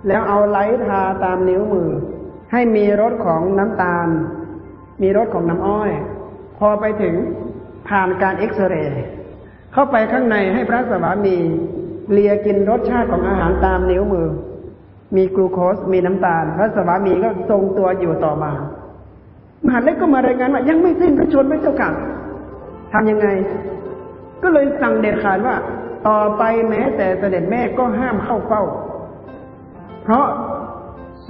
แล้วเอาไล้ทาตามนิ้วมือ ให้มีรสของน้ำตาล มีรสของน้ำอ้อย พอไปถึงผ่านการเอ็กซเรย์เข้าไปข้างในให้พระสวามีเลียกินรสชาติของอาหารตามนิ้วมือ มีกลูโคสมีน้ำตาล พระสวามีก็ทรงตัวอยู่ต่อมามหาเล็กก็มารายงานว่ายังไม่สิ้นพระชนไม่เจ้าค่ะทำยังไง ก็เลยสั่งเด็ดขาดว่า ต่อไปแม้แต่เสด็จแม่ก็ห้ามเข้าเฝ้า เพราะ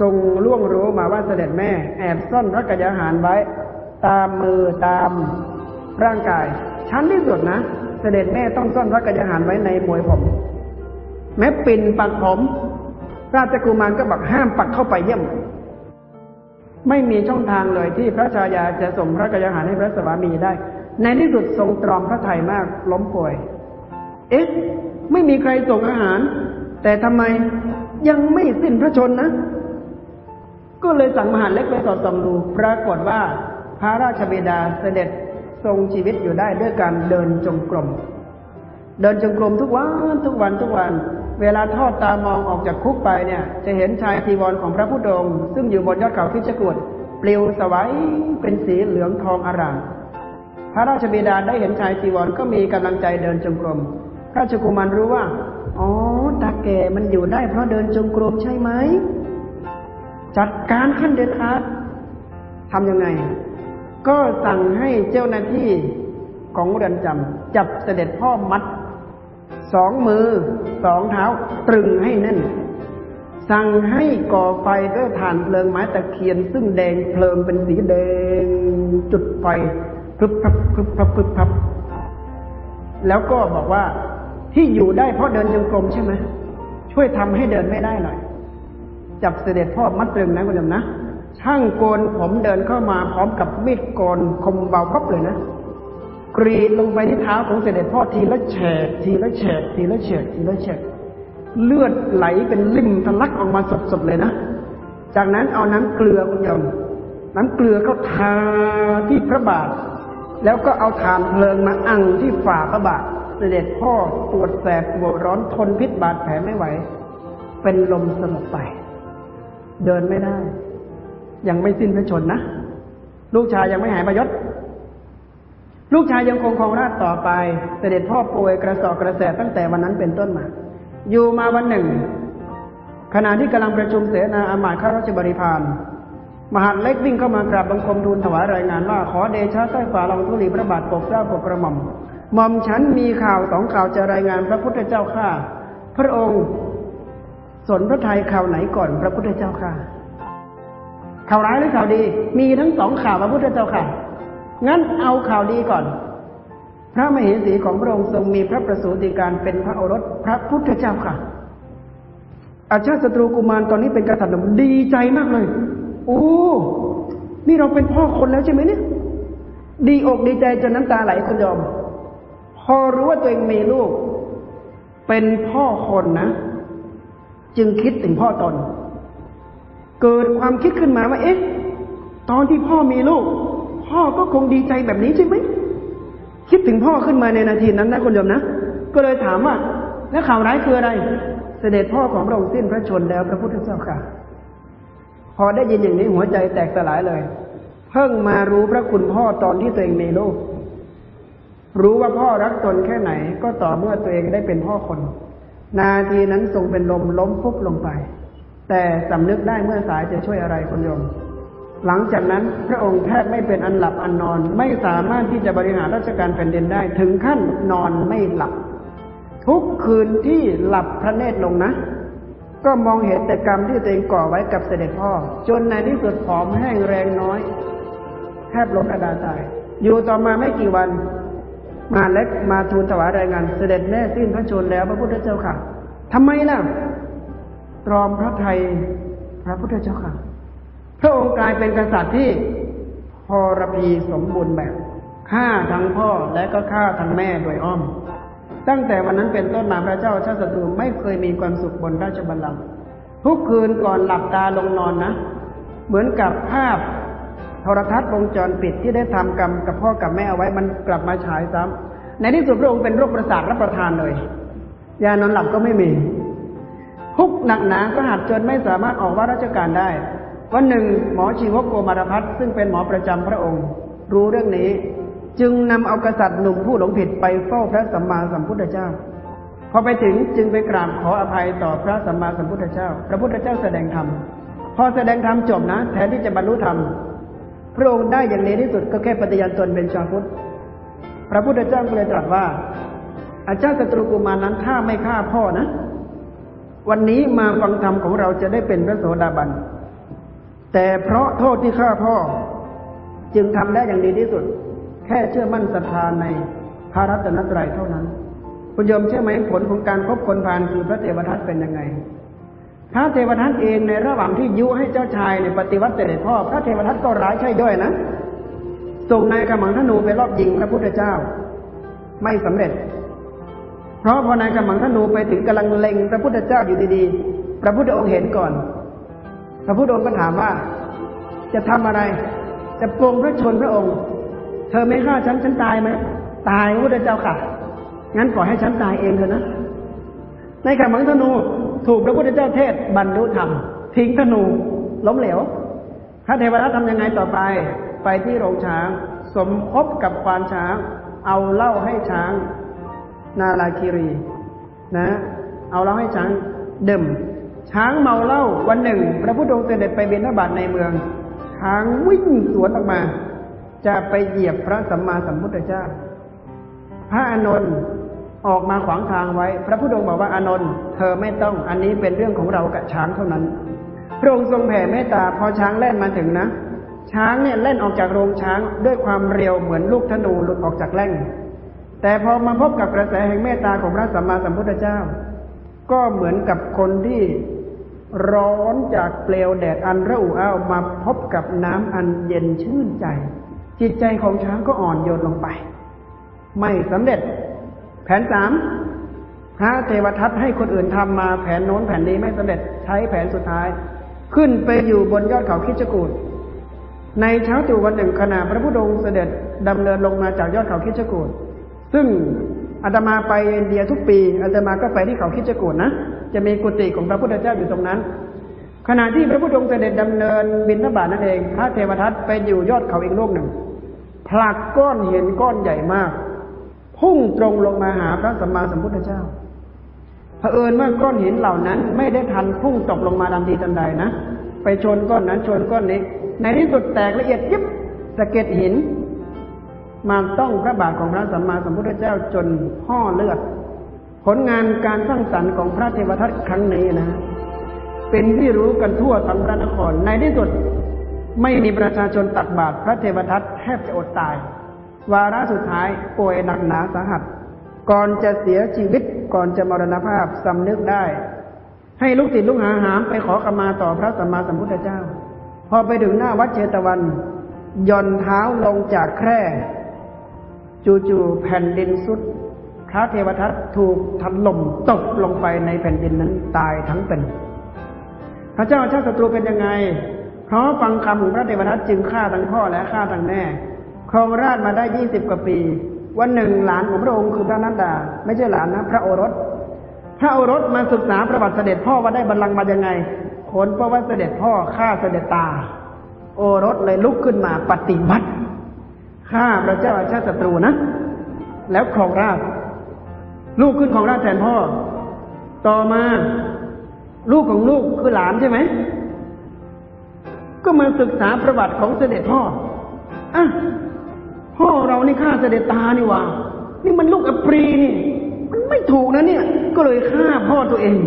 ทรงล่วงรู้มาว่าเสด็จแม่ แอบซ่อนพระกยาหารไว้ ตามมือตามร่างกาย ชั้นที่สุดนะ เสด็จแม่ต้องซ่อนพระกยาหารไว้ในมวยผม แม้ปิ่นปักผมราชกุมารก็บอกห้ามปักเข้าไปเยี่ยม ไม่มีช่องทางเลยที่พระชายาจะส่งพระกยาหารให้พระสวามีได้ ในที่สุดทรงตรอมพระไทยมากล้มป่วย เอ๊ะ ไม่มีใครส่งอาหาร แต่ทำไมยังไม่สิ้นพระชนนะ ก็เลยสั่งมหาเล็กไปสอดส่องดู ปรากฏว่าพระราชบิดาเสด็จทรงชีวิตอยู่ได้ด้วยการเดินจงกรม เดินจงกรมทุกวันทุกวันทุกวัน เวลาทอดตามองออกจากคุกไปเนี่ย จะเห็นชายทีวรของพระพุทธองค์ซึ่งอยู่บนยอดเขาพิชกุฎปลิวสวัยเป็นสีเหลืองทองอร่ามพระราชบิดาได้เห็นชายทีวรก็มีกำลังใจเดินจงกรม ระราชกุมารรู้ว่า อ๋อ ตาแก่มันอยู่ได้เพราะเดินจงกรมใช่ไหม จัดการขั้นเด็ดขาดทำยังไง ก็สั่งให้เจ้าหน้าที่ของเรือนจำจับเสด็จพ่อมัด สองมือสองเท้าตรึงให้แน่น สั่งให้ก่อไฟด้วยถ่านเพลิงไม้ตะเคียน ซึ่งแดงเพลิงเป็นสีแดง จุดไฟพึบพับพึบพับพึบพับแล้วก็บอกว่า ที่อยู่ได้เพราะเดินจงกรมใช่ไหมช่วยทำให้เดินไม่ได้หน่อย จับเสด็จพ่อมัดตรึงนะคุณผู้ชมนะช่างโกนผมเดินเข้ามาพร้อมกับมีดโกนคมเบาพับเลยนะกรีดลงไปที่เท้าของเสด็จพ่อทีละแฉกทีละแฉกทีละแฉกทีละแฉกเลือดไหลเป็นลิ่มทะลักออกมาสดๆเลยนะ จากนั้นเอาน้ำเกลือคุณยมน้ำเกลือก็ทาที่พระบาท แล้วก็เอาถ่านเพลิงมาอังที่ฝ่าพระบาท เสด็จพ่อปวดแสบปวดร้อนทนพิษบาดแผลไม่ไหว เป็นลมสลบไป เดินไม่ได้ ยังไม่สิ้นพระชนนะ ลูกชายยังไม่หายประยศลูกชายยังคงครองราชต่อไป เสด็จพ่อป่วยกระสอบกระแสตั้งแต่วันนั้นเป็นต้นมา อยู่มาวันหนึ่ง ขณะที่กำลังประชุมเสนาอามาตย์ข้าราชบริพารมหาเล็กวิ่งเข้ามากราบบังคมทูลถวายรายงานว่า ขอเดชะใต้ฝ่าลองทุลีพระบาทปกเกล้าปกกระหม่อม หม่อมฉันมีข่าวสองข่าวจะรายงานพระพุทธเจ้าข้าพระองค์ สนพระทัยข่าวไหนก่อนพระพุทธเจ้าข้าข่าวร้ายหรือข่าวดี มีทั้งสองข่าวพระพุทธเจ้าค่ะ งั้นเอาข่าวดีก่อน พระมเหสีของพระองค์ทรงมีพระประสูติการเป็นพระโอรสพระพุทธเจ้าค่ะ อาชาติศัตรูกุมารตอนนี้เป็นกษัตริย์ดีใจมากเลย โอ้ นี่เราเป็นพ่อคนแล้วใช่ไหมเนี่ย ดีอกดีใจจนน้ำตาไหลคุณยอม พอรู้ว่าตัวเองมีลูก เป็นพ่อคนนะ จึงคิดถึงพ่อตน เกิดความคิดขึ้นมาว่า เอ๊ะ ตอนที่พ่อมีลูก พ่อก็คงดีใจแบบนี้ใช่ไหมคิดถึงพ่อขึ้นมาในนาทีนั้นนะคุณโยมนะ ก็เลยถามว่า แล้วข่าวร้ายคืออะไร เสด็จพ่อของพระองค์สิ้นพระชนแล้วพระพุทธเจ้าค่ะ พอได้ยินอย่างนี้หัวใจแตกสลายเลย เพิ่งมารู้พระคุณพ่อตอนที่ตัวเองมีลูก รู้ว่าพ่อรักตนแค่ไหน ก็ต่อเมื่อตัวเองได้เป็นพ่อคน นาทีนั้นทรงเป็นลมล้มฟุบลงไป แต่สำนึกได้เมื่อสายจะช่วยอะไรคุณโยม หลังจากนั้นพระองค์แทบไม่เป็นอันหลับอันนอน ไม่สามารถที่จะบริหารราชการแผ่นดินได้ ถึงขั้นนอนไม่หลับ ทุกคืนที่หลับพระเนตรลงนะ ก็มองเห็นแต่กรรมที่ตัวเองก่อไว้กับเสด็จพ่อ จนในที่สุดผอมแห้งแรงน้อย แทบล้มกระดาตาย อยู่ต่อมาไม่กี่วัน มาเล็กมาทูลถวายรายงาน เสด็จแม่สิ้นพระชนแล้วพระพุทธเจ้าค่ะทำไมล่ะตรอมพระไทยพระพุทธเจ้าค่ะ พระองค์กลายเป็นกษัตริย์ที่พรพีสมบูรณ์แบบฆ่าทั้งพ่อและก็ฆ่าทั้งแม่โดยอ้อม ตั้งแต่วันนั้นเป็นต้นมาพระเจ้าชาติศัตรูไม่เคยมีความสุขบนราชบัลลังก์ทุกคืนก่อนหลับตาลงนอนนะ เหมือนกับภาพ ทรทัศน์วงจรปิดที่ได้ทำกรรมกับพ่อกับแม่เอาไว้มันกลับมาฉายซ้ำในที่สุดพระองค์เป็นโรคประสาทรับประทานเลยยานอนหลับก็ไม่มีทุกหนักหนาก็หัดจนไม่สามารถออกว่าราชการได้วันหนึ่งหมอชีวกโกมารพัฒซึ่งเป็นหมอประจำพระองค์ รู้เรื่องนี้ จึงนำเอากษัตริย์หนุ่มผู้หลงผิดไปเฝ้าพระสัมมาสัมพุทธเจ้า พอไปถึงจึงไปกราบขออภัยต่อพระสัมมาสัมพุทธเจ้า พระพุทธเจ้าแสดงธรรมพอแสดงธรรมจบนะ แทนที่จะบรรลุธรรม พระองค์ได้อย่างนี้ที่สุดก็แค่ปฏิญาณตนเป็นชาวพุทธ พระพุทธเจ้าก็เลยตรัสว่า อาจารย์ศัตรูกุมารนั้นถ้าไม่ฆ่าพ่อนะ วันนี้มาฟังธรรมของเราจะได้เป็นพระโสดาบัน แต่เพราะโทษที่ฆ่าพ่อ จึงทำได้อย่างดีที่สุด แค่เชื่อมั่นศรัทธาในพระรัตนตรัยเท่านั้น คุณโยมเชื่อไหมผลของการพบคนพานคือพระเทวทัตเป็นยังไง พระเทวทัตเองในระหว่างที่ยุให้เจ้าชายในปฏิวัติเสด็จพ่อ พระเทวทัตก็ร้ายใช่ย่อยนะ ส่งนายกำมังธนูไปรอบยิงพระพุทธเจ้า ไม่สำเร็จ เพราะพอนายกำมังธนูไปถึงกำลังเล็งพระพุทธเจ้าอยู่ดีๆ พระพุทธองค์เห็นก่อน พระพุทธองค์ก็ถามว่า จะทำอะไร จะปรงพระชนพระองค์ เธอไม่ฆ่าฉันฉันตายไหมตายพระพุทธเจ้าค่ะ งั้นปล่อยให้ฉันตายเองเถอะนะ ในขมังธนู ถูกพระพุทธเจ้าเทศบรรลุธรรม ทิ้งธนูล้มเหลวพระเทวทัตทำยังไงต่อไป ไปที่โรงช้าง สมคบกับควานช้าง เอาเหล้าให้ช้าง นาลาคิรี นะ เอาเหล้าให้ช้างดื่มช้างเมาเหล้าวันหนึ่ง พระพุทธองค์เสด็จไปบิณฑบาตในเมือง ช้างวิ่งสวนออกมา จะไปเหยียบพระสัมมาสัมพุทธเจ้า พระอานนท์ ออกมาขวางทางไว้ พระพุทธองค์บอกว่าอานนท์เธอไม่ต้องอันนี้เป็นเรื่องของเรากับช้างเท่านั้น พระองค์ทรงแผ่เมตตาพอช้างแล่นมาถึงนะ ช้างเนี่ยเล่นออกจากโรงช้างด้วยความเร็วเหมือนลูกธนูหลุดออกจากแล่ง แต่พอมาพบกับกระแสแห่งเมตตาของพระสัมมาสัมพุทธเจ้า ก็เหมือนกับคนที่ร้อนจากเปลวแดดอันระอุอ้าวมาพบกับน้ำอันเย็นชื่นใจ จิตใจของช้างก็อ่อนโยนลงไป ไม่สำเร็จ แผนสามพระเทวทัตให้คนอื่นทำมาแผนโน้นแผนนี้ไม่สำเร็จใช้แผนสุดท้าย ขึ้นไปอยู่บนยอดเขาคิจกูดในเช้าตรู่วันหนึ่งขณะพระพุทธองค์เสด็จดำเนินลงมาจากยอดเขาคิจกูดซึ่งอาตมาไปอินเดียทุกปีอาตมาก็ไปที่เขาคิจกูดนะจะมีกุฏิของพระพุทธเจ้าอยู่ตรงนั้น ขณะที่พระพุทธองค์เสด็จดำเนินบินทบาทนั่นเอง พระเทวทัตไปอยู่ยอดเขาอีกโลกหนึ่งผลักก้อนเห็นก้อนใหญ่มาก พุ่งตรงลงมาหาพระสัมมาสัมพุทธเจ้าเผอิญว่าก้อนหินเหล่านั้น ไม่ได้ทันพุ่งตกลงมาดันทีทันใดนะไปชนก้อนนั้นชนก้อนนี้ ในที่สุดแตกละเอียดยิบสะเก็ดหินมาต้องพระบาทของพระสัมมาสัมพุทธเจ้าจนห่อเลือด ผลงานการสร้างสรรค์ของพระเทวทัตครั้งนี้นะ เป็นที่รู้กันทั่วทั้งพระนครในที่สุดไม่มีประชาชนตักบาตรพระเทวทัตแทบจะอดตาย วาระสุดท้ายป่วยหนักหนาสาหัส ก่อนจะเสียชีวิตก่อนจะมรณภาพสำนึกได้ ให้ลูกติดลูกหาหามไปขอขมาต่อพระสัมมาสัมพุทธเจ้า พอไปถึงหน้าวัดเจตวัน ย่อนเท้าลงจากแคร่จู่ๆแผ่นดินสุดพระเทวทัตถูกถล่มตกลงไปในแผ่นดินนั้นตายทั้งเป็น พระเจ้าชาติศัตรูเป็นยังไง เพราะฟังคำของพระเทวทัตจึงฆ่าทั้งพ่อและฆ่าทั้งแม่ ครองราชมาได้ยี่สิบกว่าปี วันหนึ่งหลานของพระองค์คือพระนันดา ไม่ใช่หลานนะ พระโอรส พระโอรสมาศึกษาประวัติเสด็จพ่อว่าได้บัลลังก์มายังไงผลเพราะว่าเสด็จพ่อฆ่าเสด็จตา โอรสเลยลุกขึ้นมาปฏิบัติฆ่าพระเจ้าอาชาติศัตรูนะ แล้วครองราชลูกขึ้นของราชแทนพ่อ ต่อมาลูกของลูกคือหลานใช่ไหม ก็มาศึกษาประวัติของเสด็จพ่ออะ พ่อเรานี่ฆ่าเสด็จตานี่ว่า นี่มันลูกอปรีนี่ มันไม่ถูกนะเนี่ย ก็เลยฆ่าพ่อตัวเอง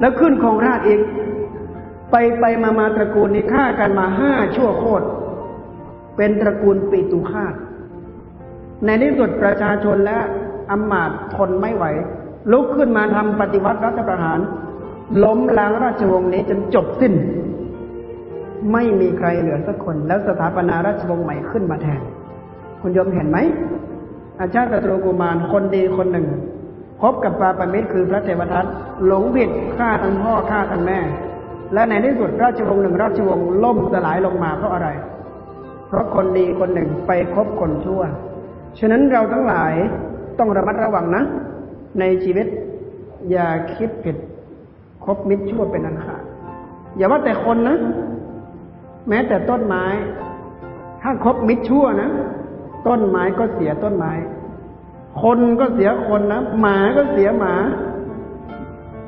แล้วขึ้นของราชเองไปไปมามาตระกูลนี้ฆ่ากันมาห้าชั่วโคตร เป็นตระกูลปีตุฆาต ในที่สุดประชาชนและอำมาตย์ทนไม่ไหว ลุกขึ้นมาทำปฏิวัติรัฐประหาร ล้มล้างราชวงศ์นี้จนจบสิ้น ไม่มีใครเหลือสักคน แล้วสถาปนาราชวงศ์ใหม่ขึ้นมาแทน คุณโยมเห็นไหม อาชาติตรูกุมารคนดีคนหนึ่งพบกับปาปมิตรคือพระเทวทัตหลงผิดฆ่าทั้งพ่อฆ่าทั้งแม่ และในที่สุดราชวงศ์หนึ่งราชวงศ์ล่มสลายลงมาเพราะอะไร เพราะคนดีคนหนึ่งไปคบคนชั่ว ฉะนั้นเราทั้งหลายต้องระมัดระวังนะ ในชีวิตอย่าคิดผิดคบมิตรชั่วเป็นอันขาดอย่าว่าแต่คนนะ แม้แต่ต้นไม้ ถ้าคบมิตรชั่วนะ ต้นไม้ก็เสียต้นไม้ คนก็เสียคนนะ หมาก็เสียหมา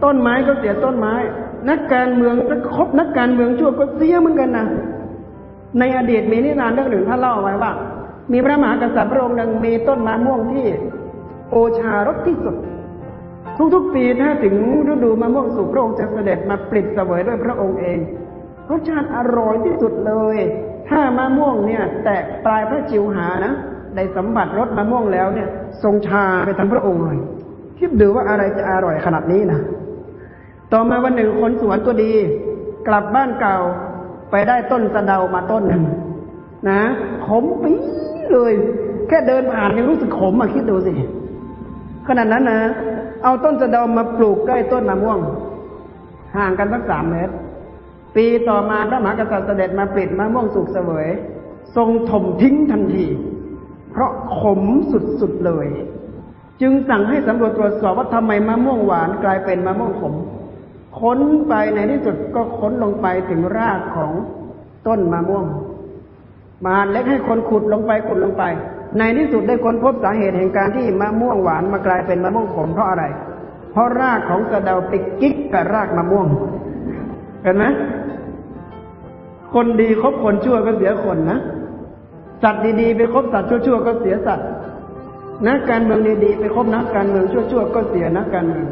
ต้นไม้ก็เสียต้นไม้ นักการเมืองจะคบนักการเมืองชั่วก็เสียเหมือนกันนะ ในอดีตมีนิทานเรื่องหนึ่งท่านเล่าไว้ว่า มีพระมหากษัตริย์พระองค์หนึ่งมีต้นมะม่วงที่โอชารสที่สุด ทุกๆปีถ้าถึงฤดูมะม่วงสุกพระองค์จะเสด็จมาปลิดเสวยด้วยพระองค์เองรสชาติอร่อยที่สุดเลย ถ้ามะม่วงเนี่ย แตกปลายพระจิวหานะได้สัมผัสรสมะม่วงแล้วเนี่ย ทรงชาไปทั้งพระองค์เลยคิดดูว่าอะไรจะอร่อยขนาดนี้นะต่อมาวันหนึ่งคนสวนตัวดี กลับบ้านเก่าไปได้ต้นสะเดามาต้นหนึ่งนะขมปี๊เลย แค่เดินผ่านยังรู้สึกขมมาคิดดูสิขนาดนั้นนะเอาต้นสะเดามาปลูกใกล้ต้นมะม่วง ห่างกันสักสามเมตร ปีต่อมาพระมหากษัตริย์เสด็จมาปิดมะม่วงสุกเสวย ทรงถมทิ้งทันที เพราะขมสุดๆเลย จึงสั่งให้สำรวจตรวจสอบว่าทำไมมะม่วงหวานกลายเป็นมะม่วงขม ค้นไปในที่สุดก็ค้นลงไปถึงรากของต้นมะม่วง มาเล็กให้คนขุดลงไปขุดลงไป ในที่สุดได้ค้นพบสาเหตุแห่งการที่มะม่วงหวานมากลายเป็นมะม่วงขมเพราะอะไร เพราะรากของสะเดาไปกิ๊กกับรากมะม่วง เห็นไหม คนดีคบคนชั่วก็เสียคนนะ สัตว์ดีๆ ไปคบสัตว์ชั่วๆก็เสียสัตว์นักการเมืองดีๆไปคบนักการเมืองชั่วๆก็เสียนักการเมือง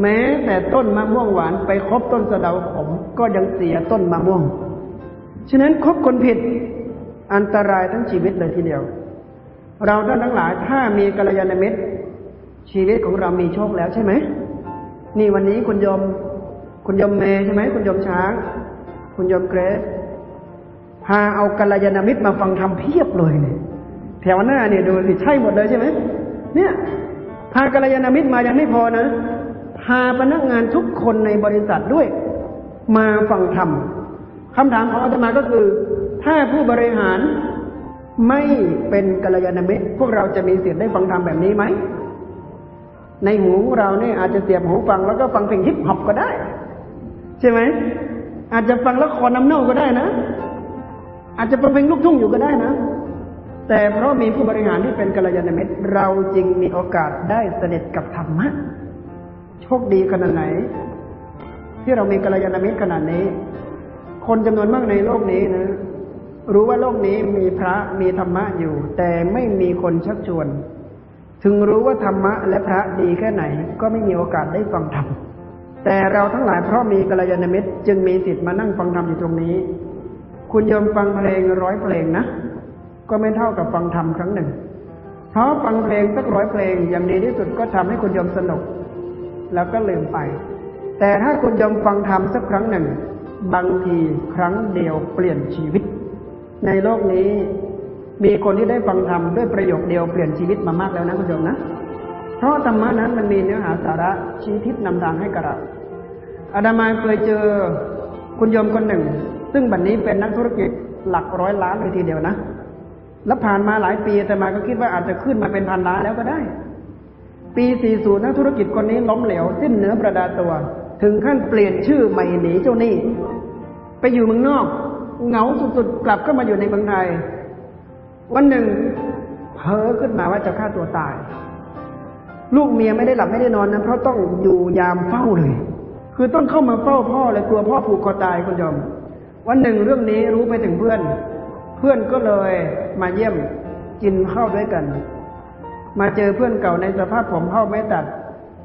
แม้แต่ต้นมะม่วงหวานไปคบต้นสะเดาขมก็ยังเสียต้นมะม่วง ฉะนั้นคบคนผิดอันตรายทั้งชีวิตเลยทีเดียว เราท่านทั้งหลายถ้ามีกัลยาณมิตร ชีวิตของเรามีโชคแล้วใช่ไหม นี่วันนี้คุณยม คุณยมเมใช่ไหม คุณยมช้าง คุณยมเกรซ พาเอากัลยาณมิตรมาฟังทำเพียบเลยเนี่ยแถวหน้าเนี่ยดูสิใช่หมดเลยใช่ไหมเนี่ยพากัลยาณมิตรมายังไม่พอนะ พาพนักงานทุกคนในบริษัทด้วย มาฟังธรรมคำถามของอาตมาก็คือ ถ้าผู้บริหารไม่เป็นกัลยาณมิตร พวกเราจะมีสิทธิ์ได้ฟังธรรมแบบนี้ไหม ในหูเราเนี่ยอาจจะเสียบหูฟังแล้วก็ฟังเพลงฮิปฮอปก็ได้ ใช่ไหม อาจจะฟังละครน้ำเน่าก็ได้นะ อาจจะฟังเพลงลูกทุ่งอยู่ก็ได้นะ แต่เพราะมีผู้บริหารที่เป็นกัลยาณมิตร เราจึงมีโอกาสได้เสด็จกับธรรมะโชคดีขนาดไหน ที่เรามีกัลยาณมิตรขนาดนี้ คนจำนวนมากในโลกนี้นะรู้ว่าโลกนี้มีพระมีธรรมะอยู่ แต่ไม่มีคนชักชวน ถึงรู้ว่าธรรมะและพระดีแค่ไหน ก็ไม่มีโอกาสได้ฟังธรรมแต่เราทั้งหลายเพราะมีกัลยาณมิตร จึงมีสิทธิ์มานั่งฟังธรรมอยู่ตรงนี้ คุณยอมฟังเพลงร้อยเพลงนะ ก็ไม่เท่ากับฟังธรรมครั้งหนึ่ง เพราะฟังเพลงสักร้อยเพลงอย่างดีที่สุดก็ทำให้คุณยอมสนุก แล้วก็ลืมไป แต่ถ้าคุณยอมฟังธรรมสักครั้งหนึ่ง บางทีครั้งเดียวเปลี่ยนชีวิต ในโลกนี้มีคนที่ได้ฟังธรรมด้วยประโยคเดียวเปลี่ยนชีวิตมามากแล้วนะคุณโยมนะ เพราะธรรมะนั้นมันมีเนื้อหาสาระชี้ทิศนำทางให้กับเราอาดามาเคยเจอคุณโยมคนหนึ่ง ซึ่งบัดนนี้เป็นนักธุรกิจหลักร้อยล้านเลยทีเดียวนะ แล้วผ่านมาหลายปีแต่มาก็คิดว่าอาจจะขึ้นมาเป็นพันล้านแล้วก็ได้ ปี 40 นักธุรกิจคนนี้ล้มเหลวสิ้นเนื้อประดาตัว ถึงขั้นเปลี่ยนชื่อใหม่หนีเจ้าหนี้ ไปอยู่เมืองนอก เหงาสุดๆ กลับเข้ามาอยู่ในเมืองไทย วันหนึ่งเพ้อขึ้นมาว่าจะฆ่าตัวตาย ลูกเมียไม่ได้หลับไม่ได้นอนนะเพราะต้องอยู่ยามเฝ้าเลย คือต้องเข้ามาเฝ้าพ่อเลยกลัวพ่อผูกคอตายคุณยอม วันหนึ่งเรื่องนี้รู้ไปถึงเพื่อน เพื่อนก็เลยมาเยี่ยมกินข้าวด้วยกัน มาเจอเพื่อนเก่าในสภาพผมเผ้าไม่ตัด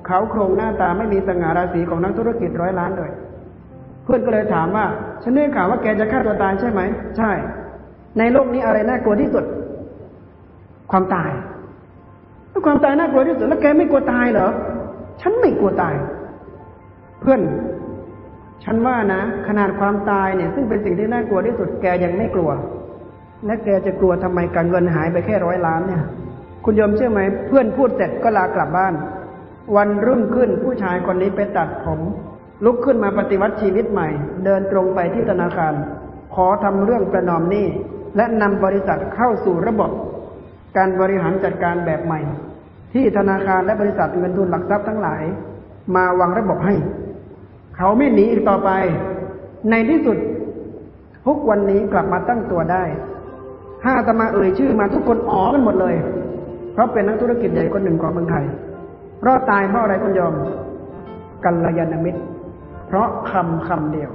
เขาโครงหน้าตาไม่มีสง่าราศีของนักธุรกิจร้อยล้านเลย เพื่อนก็เลยถามว่า ฉันได้ข่าวว่าแกจะฆ่าตัวตายใช่ไหม ใช่ ในโลกนี้อะไรน่ากลัวที่สุด ความตาย ความตายน่ากลัวที่สุด แล้วแกไม่กลัวตายเหรอ ฉันไม่กลัวตาย เพื่อน ฉันว่านะ ขนาดความตายเนี่ย ซึ่งเป็นสิ่งที่น่ากลัวที่สุดแกยังไม่กลัว และแกจะกลัวทำไมการเงินหายไปแค่ร้อยล้านเนี่ย คุณยมเชื่อไหมเพื่อนพูดเสร็จก็ลากลับบ้าน วันรุ่งขึ้นผู้ชายคนนี้ไปตัดผม ลุกขึ้นมาปฏิวัติชีวิตใหม่ เดินตรงไปที่ธนาคาร ขอทำเรื่องประนอมหนี้และนำบริษัทเข้าสู่ระบบ การบริหารจัดการแบบใหม่ ที่ธนาคารและบริษัทเงินทุนหลักทรัพย์ทั้งหลาย มาวางระบบให้ เขาไม่หนีอีกต่อไป ในที่สุดทุกวันนี้กลับมาตั้งตัวได้ ถ้าอาตมาเอ่ยชื่อมาทุกคนอ๋อกันหมดเลย เพราะเป็นนักธุรกิจใหญ่คนหนึ่งของเมืองไทยรอดตายเพราะอะไรคุณยอม กัลยาณมิตร เพราะคำคำเดียว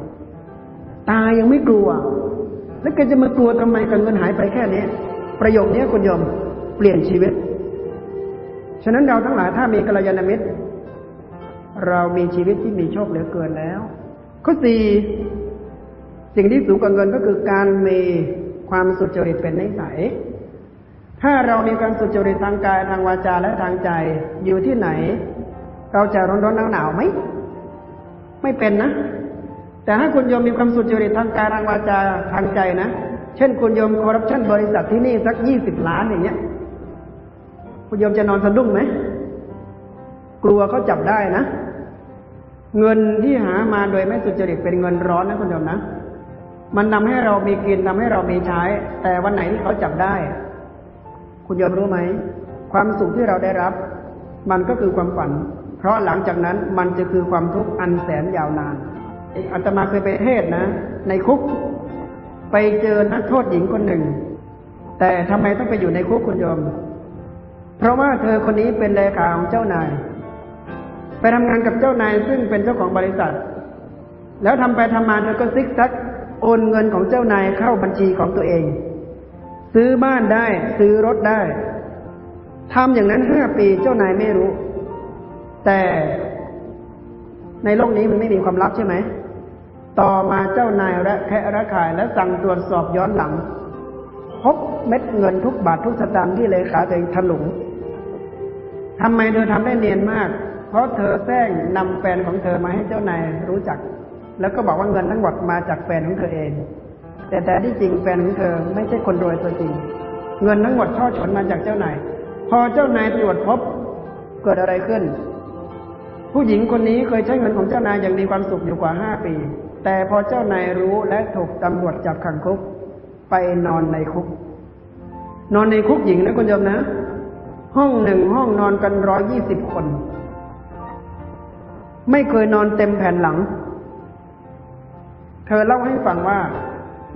ตายยังไม่กลัว แล้วแกจะมากลัวทำไมกับเงินหายไปแค่นี้ ประโยคนี้คุณยอมเปลี่ยนชีวิต ฉะนั้นเราทั้งหลายถ้ามีกัลยาณมิตร เรามีชีวิตที่มีโชคเหลือเกินแล้ว ข้อสี่สิ่งที่สูงกว่าเงินก็คือการมีความสุจริตเป็นนิสัย ถ้าเรามีความสุจริตทางกายทางวาจาและทางใจอยู่ที่ไหน เราจะร้อนร้อนหนาวหนาวไหมไม่เป็นนะ แต่ถ้าคุณโยมมีความสุจริตทางกายทางวาจาทางใจนะ เช่นคุณโยมคอร์รัปชันบริษัทที่นี่สักยี่สิบล้านอย่างเงี้ย คุณโยมจะนอนสะดุ้งไหมกลัวเขาจับได้นะ เงินที่หามาโดยไม่สุจริตเป็นเงินร้อนนะคุณโยมนะ มันทาให้เรามีกินทำให้เรามีใช้ แต่วันไหนที่เขาจับได้ คุณยอมรู้ไหม ความสุขที่เราได้รับ มันก็คือความฝัน เพราะหลังจากนั้นมันจะคือความทุกข์อันแสนยาวนานอาตมาเคยไปเทศนะ ในคุก ไปเจอนักโทษหญิงคนหนึ่ง แต่ทำไมต้องไปอยู่ในคุกคุณยอมเพราะว่าเธอคนนี้เป็นเลขาของเจ้านาย ไปทำงานกับเจ้านายซึ่งเป็นเจ้าของบริษัท แล้วทำไปทำมาเธอก็ซิกซักโอนเงินของเจ้านายเข้าบัญชีของตัวเอง ซื้อบ้านได้ ซื้อรถได้ทำอย่างนั้นห้าปีเจ้านายไม่รู้ แต่ในโลกนี้มันไม่มีความลับใช่ไหม ต่อมาเจ้านายระแคะระคายและสั่งตรวจสอบย้อนหลัง พบเม็ดเงินทุกบาททุกสตางค์ที่เลขาตัวเองถลุงทำไมเธอทำได้เนียนมาก เพราะเธอแซงนำแฟนของเธอมาให้เจ้านายรู้จัก แล้วก็บอกว่าเงินทั้งหมดมาจากแฟนของเธอเอง แต่แต่ที่จริงแฟนของเธอไม่ใช่คนรวยตัวจริง เงินทั้งหมดทอฉนมาจากเจ้านาย พอเจ้านายตรวจพบเกิดอะไรขึ้น ผู้หญิงคนนี้เคยใช้เงินของเจ้านายอย่างมีความสุขอยู่กว่าห้าปี แต่พอเจ้านายรู้และถูกตำรวจจับขังคุก ไปนอนในคุก นอนในคุกหญิงนะคุณโยมนะ ห้องหนึ่งห้องนอนกันร้อยยี่สิบคน ไม่เคยนอนเต็มแผ่นหลัง เธอเล่าให้ฟังว่า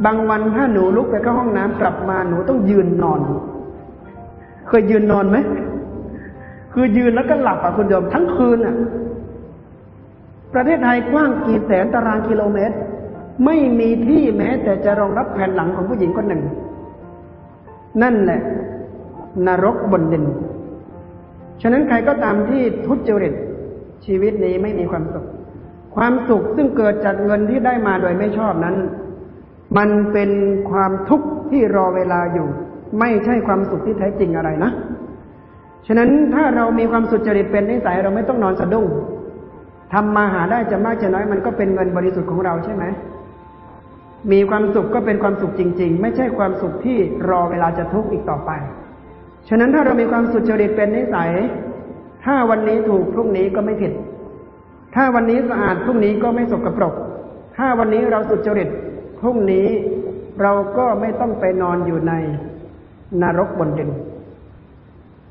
บางวันถ้าหนูลุกไปเข้าห้องน้ำกลับมาหนูต้องยืนนอน เคยยืนนอนไหมคือยืนแล้วก็หลับอะคุณโยมทั้งคืนอะ ประเทศไทยกว้างกี่แสนตารางกิโลเมตร ไม่มีที่แม้ แต่จะรองรับแผ่นหลังของผู้หญิงคนหนึ่ง นั่นแหละ นรกบนดิน ฉะนั้นใครก็ตามที่ทุจริต ชีวิตนี้ไม่มีความสุข ความสุขซึ่งเกิดจากเงินที่ได้มาโดยไม่ชอบนั้น มันเป็นความทุกข์ที่รอเวลาอยู่ ไม่ใช่ความสุขที่แท้จริงอะไรนะ ฉะนั้นถ้าเรามีความสุจริตเป็นนิสัยเราไม่ต้องนอนสะดุ้งทำมาหาได้จะมากจะน้อยมันก็เป็นเงินบริสุทธิ์ของเราใช่ไหมมีความสุขก็เป็นความสุขจริง ๆ ไม่ใช่ความสุขที่รอเวลาจะทุกข์อีกต่อไป ฉะนั้นถ้าเรามีความสุจริตเป็นนิสัย ถ้าวันนี้ถูกพรุ่งนี้ก็ไม่ผิด ถ้าวันนี้สะอาดพรุ่งนี้ก็ไม่สกปรก ถ้าวันนี้เราสุจริตพรุ่งนี้เราก็ไม่ต้องไปนอนอยู่ในนรกบนดิน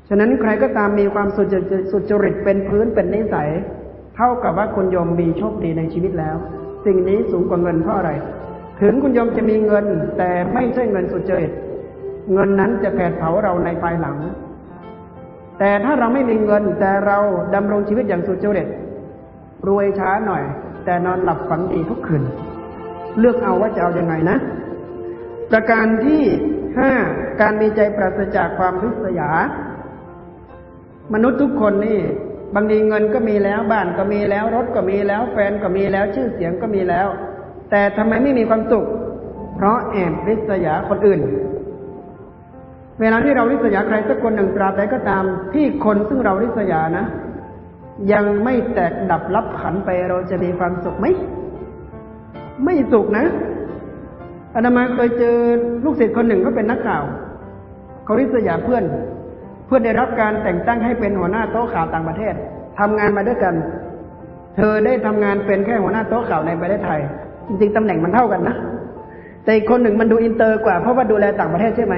ฉะนั้นใครก็ตามมีความสุจสจริตเป็นพื้นเป็นนิสัย เท่ากับว่าคุณโยมมีโชคดีในชีวิตแล้ว สิ่งนี้สูงกว่าเงินเพราะอะไร ถึงคุณโยมจะมีเงินแต่ไม่ใช่เงินสุจริต เงินนั้นจะแผดเผาเราในภายหลัง แต่ถ้าเราไม่มีเงินแต่เราดำรงชีวิตอย่างสุจริตรวยช้าหน่อย แต่นอนหลับฝันดีทุกคืน เลือกเอาว่าจะเอาอยัางไงนะ ประการที่ห้าการมีใจปราศจากความริษยา มนุษย์ทุกคนนี่ บางทีเงินก็มีแล้วบ้านก็มีแล้วรถก็มีแล้ว แฟนก็มีแล้วชื่อเสียงก็มีแล้ว แต่ทำไมไม่มีความสุข เพราะแอบริษยาคนอื่น เวลาที่เราริษยาใครสักคนหนึ่งตราบใดก็ตาม ที่คนซึ่งเราริษยานะ ยังไม่แตกดับรับขันไปเราจะมีความสุขไหมไม่สุขนะอาตมาเคยเจอลูกศิษย์คนหนึ่งเขาเป็นนักข่าวเขาริษยาเพื่อน เพื่อนได้รับการแต่งตั้งให้เป็นหัวหน้าโต๊ะข่าวต่างประเทศทำงานมาด้วยกัน เธอได้ทำงานเป็นแค่หัวหน้าโต๊ะข่าวในประเทศไทย จริงๆตำแหน่งมันเท่ากันนะแต่คนหนึ่งมันดูอินเตอร์กว่าเพราะว่าดูแลต่างประเทศใช่ไหม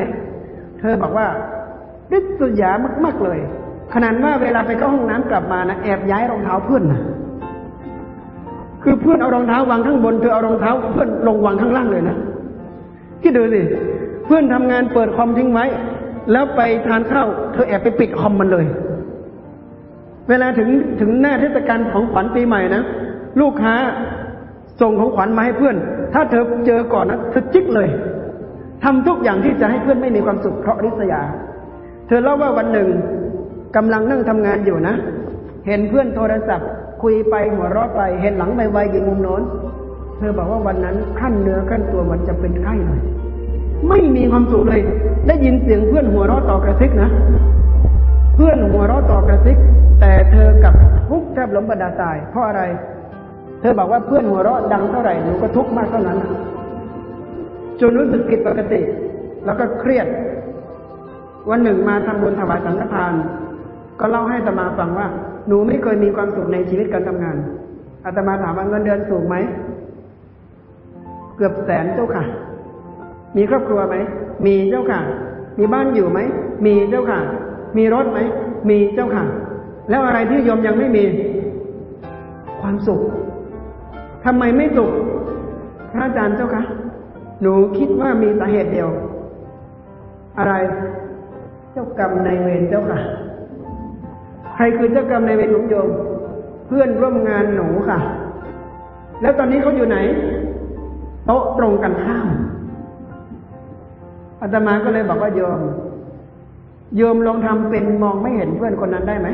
เธอบอกว่าริษยามากๆเลย ขนาดว่าเวลาไปเข้าห้องน้ำกลับมานะแอบย้ายรองเท้าเพื่อนนะคือเพื่อนเอารองเท้าวางข้างบนเธอเอารองเท้าเพื่อนลงวางข้างล่างเลยนะคิดดูสิเพื่อนทำงานเปิดคอมทิ้งไว้ แล้วไปทานข้าวเธอแอบไปปิดคอมมันเลย เวลาถึงถึงหน้าเทศกาลของขวัญปีใหม่นะลูกค้าส่งของขวัญมาให้เพื่อน ถ้าเธอเจอก่อนนะเธอจิกเลย ทำทุกอย่างที่จะให้เพื่อนไม่มีความสุขเพราะริษยา เธอเล่าว่าวันหนึ่งกำลังนั่งทำงานอยู่นะ เห็นเพื่อนโทรศัพท์ คุยไปหัวเราะไป เห็นหลังไวๆอยู่มุมโน้น เธอบอกว่าวันนั้นขั้นเนื้อขั้นตัวมันจะเป็นไข้เลยไม่มีความสุขเลย ได้ยินเสียงเพื่อนหัวเราะต่อกระซิกนะ เพื่อนหัวเราะต่อกระซิก แต่เธอกับทุกแทบล้มบรรดาตาย เพราะอะไร เธอบอกว่าเพื่อนหัวเราะดังเท่าไหร่หนูก็ทุกข์มากเท่านั้น จนรู้สึกผิดปกติ แล้วก็เครียด วันหนึ่งมาทำบุญถวายสังฆทาน ก็เล่าให้ตมาฟังว่า หนูไม่เคยมีความสุขในชีวิตการทำงานอาตมาถามว่าเงินเดือนสูงไหม เกือบแสนเจ้าค่ะ มีครอบครัวไหม มีเจ้าค่ะ มีบ้านอยู่ไหม มีเจ้าค่ะ มีรถไหม มีเจ้าค่ะ แล้วอะไรที่โยมยังไม่มี ความสุขทำไมไม่สุข พระอาจารย์เจ้าค่ะ หนูคิดว่ามีสาเหตุเดียว อะไร เจ้ากรรมในเวรเจ้าค่ะ ใครคือเจ้ากรรมในเวรของโยม เพื่อนร่วมงานหนูค่ะ แล้วตอนนี้เขาอยู่ไหน โต๊ะตรงกันข้ามอาตมาก็เลยบอกว่าโยม โยมลองทำเป็นมองไม่เห็นเพื่อนคนนั้นได้ไหม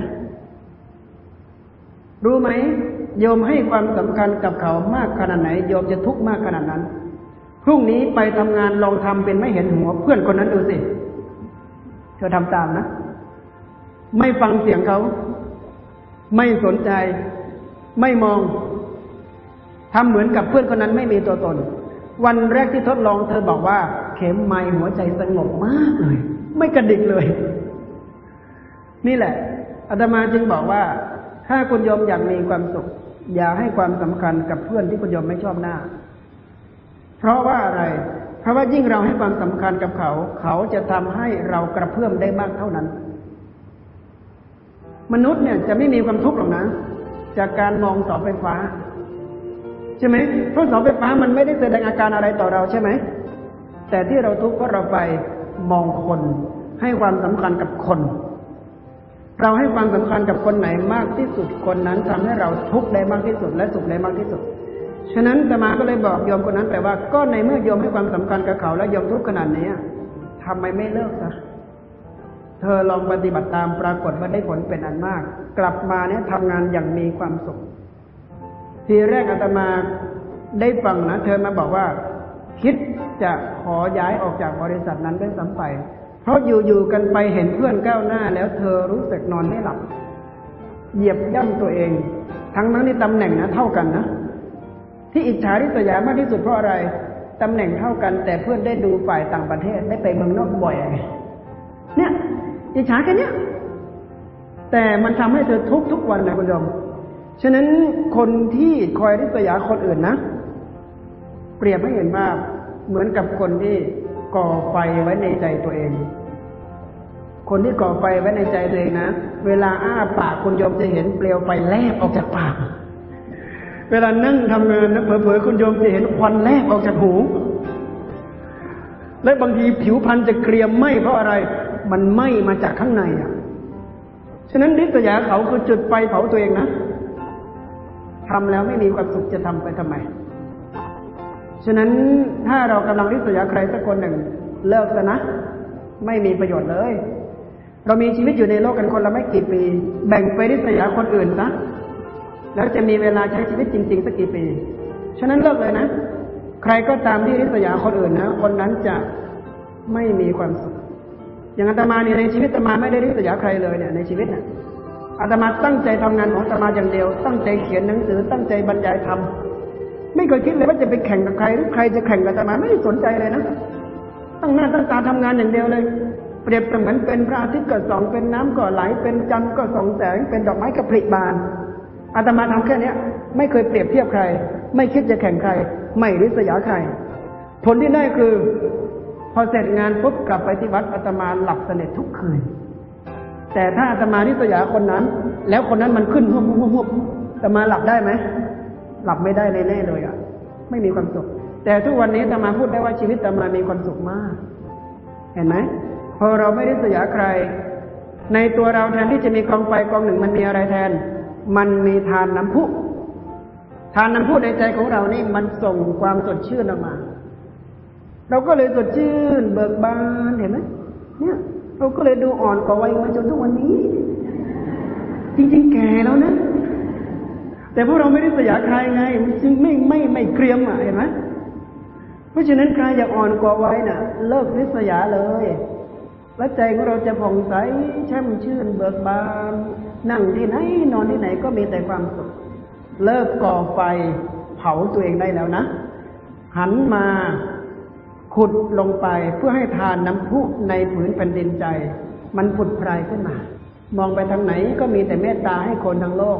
รู้ไหมโยมให้ความสำคัญกับเขามากขนาดไหน โยมจะทุกข์มากขนาดนั้น พรุ่งนี้ไปทำงานลองทำเป็นไม่เห็นหัวเพื่อนคนนั้นดูสิ เธอทำตามนะ ไม่ฟังเสียงเขา ไม่สนใจ ไม่มองทำเหมือนกับเพื่อนคนนั้นไม่มีตัวตน วันแรกที่ทดลองเธอบอกว่า เข็มไม้หัวใจสงบมากเลย ไม่กระดิกเลย นี่แหละอาตมาจึงบอกว่า ถ้าคุณยมอยากมีความสุข อย่าให้ความสำคัญกับเพื่อนที่คุณยมไม่ชอบหน้า เพราะว่าอะไร เพราะว่ายิ่งเราให้ความสำคัญกับเขา เขาจะทำให้เรากระเพื่อมได้มากเท่านั้น มนุษย์เนี่ยจะไม่มีความทุกข์หรอกนะ จากการมองเสาไฟฟ้า ใช่ไหมเพราะเสาไฟฟ้ามันไม่ได้แสดงอาการอะไรต่อเราใช่ไหม แต่ที่เราทุกข์เพราะเราไปมองคนให้ความสำคัญกับคน เราให้ความสำคัญกับคนไหนมากที่สุดคนนั้นทำให้เราทุกข์ได้มากที่สุด และสุขได้มากที่สุด ฉะนั้นตมาก็เลยบอกโยมคนนั้น แต่ว่าก็ในเมื่อโยมให้ความสำคัญกับเขาแล้วโยมทุกข์ขนาดนี้ทำไมไม่เลิกซะเธอลองปฏิบัติตามปรากฏว่าได้ผลเป็นอันมาก กลับมาเนี่ยทำงานอย่างมีความสุข ทีแรกอาตมาได้ฟังนะเธอมาบอกว่า คิดจะขอย้ายออกจากบริษัทนั้นด้วยซ้ำไป เพราะอยู่ๆกันไปเห็นเพื่อนก้าวหน้า แล้วเธอรู้สึกนอนไม่หลับ เหยียบย่ำตัวเอง ทั้งนั้นที่ตำแหน่งนะเท่ากันนะ ที่อิจฉาริษยามากที่สุดเพราะอะไรตำแหน่งเท่ากันแต่เพื่อนได้ดูฝ่ายต่างประเทศได้ไปเมืองนอกบ่อยเนี่ยอิจฉาแค่เนี้ยแต่มันทำให้เธอทุกทุกวันนะคุณโยมฉะนั้นคนที่คอยริษยาคนอื่นนะ เปรียบให้เห็นว่าเหมือนกับคนที่ก่อไฟไว้ในใจตัวเอง คนที่ก่อไฟไว้ในใจตัวเองนะ เวลาอ้าปากคุณโยมจะเห็นเปลวไฟแลบออกจากปาก เวลานั่งทำงานนะเผลอๆคุณโยมจะเห็นควันแลกออกจากหู และบางทีผิวพรรณจะเกรียมไหมเพราะอะไร มันไหมมาจากข้างในอะ ฉะนั้นริษยาเขาคือจุดไฟเผาตัวเองนะทำแล้วไม่มีความสุขจะทำไปทำไม ฉะนั้นถ้าเรากำลังริษยาใครสักคนหนึ่ง เลิกซะนะ ไม่มีประโยชน์เลย เรามีชีวิตอยู่ในโลกกันคนละไม่กี่ปี แบ่งไปริษยาคนอื่นซะ แล้วจะมีเวลาใช้ชีวิตจริง ๆ สักกี่ปี ฉะนั้นเลิกเลยนะ ใครก็ตามที่ริษยาคนอื่นนะ คนนั้นจะไม่มีความสุข อย่างอาตมาเนี่ยในชีวิตอาตมาไม่ได้ริษยาใครเลยเนี่ยในชีวิตเนี่ยอาตมาตั้งใจทำงานของอาตมาอย่างเดียว ตั้งใจเขียนหนังสือ ตั้งใจบรรยายธรรม ไม่เคยคิดเลยว่าจะไปแข่งกับใครหรือใครจะแข่งกับอาตมาไม่สนใจเลยนะ ตั้งหน้าตั้งตาทำงานอย่างเดียวเลย เปรียบเสมือนเป็นพระอาทิตย์ก็ส่อง เป็นน้ำก็ไหล เป็นจันทร์ก็ส่องแสง เป็นดอกไม้กระพริบาน อาตมาทำแค่นี้ไม่เคยเปรียบเทียบใคร ไม่คิดจะแข่งใคร ไม่ริษยาใคร ผลที่ได้คือ พอเสร็จงานปุ๊บกลับไปที่วัดอาตมาหลับสนิททุกคืน แต่ถ้าอาตมาริษยาคนนั้น แล้วคนนั้นมันขึ้นหุบหุบหุบอาตมาหลับได้ไหมหลับไม่ได้แน่เลยอะ ไม่มีความสุข แต่ทุกวันนี้อาตมาพูดได้ว่าชีวิตอาตมามีความสุขมาก เห็นไหมพอเราไม่ริษยาใคร ในตัวเราแทนที่จะมีกองไฟกองหนึ่งมันมีอะไรแทน มันมีทานน้ำพุทานน้ำพุในใจของเรานี่มันส่งความสดชื่นออกมา เราก็เลยสดชื่น เบิกบานเห็นไหมเนี่ย เราก็เลยดูอ่อนกว่าวัยมาจนทุกวันนี้ จริงๆแก่แล้วนะแต่พวกเราไม่ได้สยาใครไงมันจึงไม่ไม่ไม่เกรียมอะเห็นไหมเพราะฉะนั้นใครอยากอ่อนกว่าวัยน่ะ เลิกริษยาเลย แล้วใจของเราจะผ่องใสแช่มชื่นเบิกบาน นั่งที่ไหนนอนที่ไหนก็มีแต่ความสุข เลิกก่อไฟเผาตัวเองได้แล้วนะ หันมาขุดลงไปเพื่อให้ทานน้ำพุในผืนแผ่นดินใจ มันผุดพรายขึ้นมา มองไปทางไหนก็มีแต่เมตตาให้คนทั้งโลก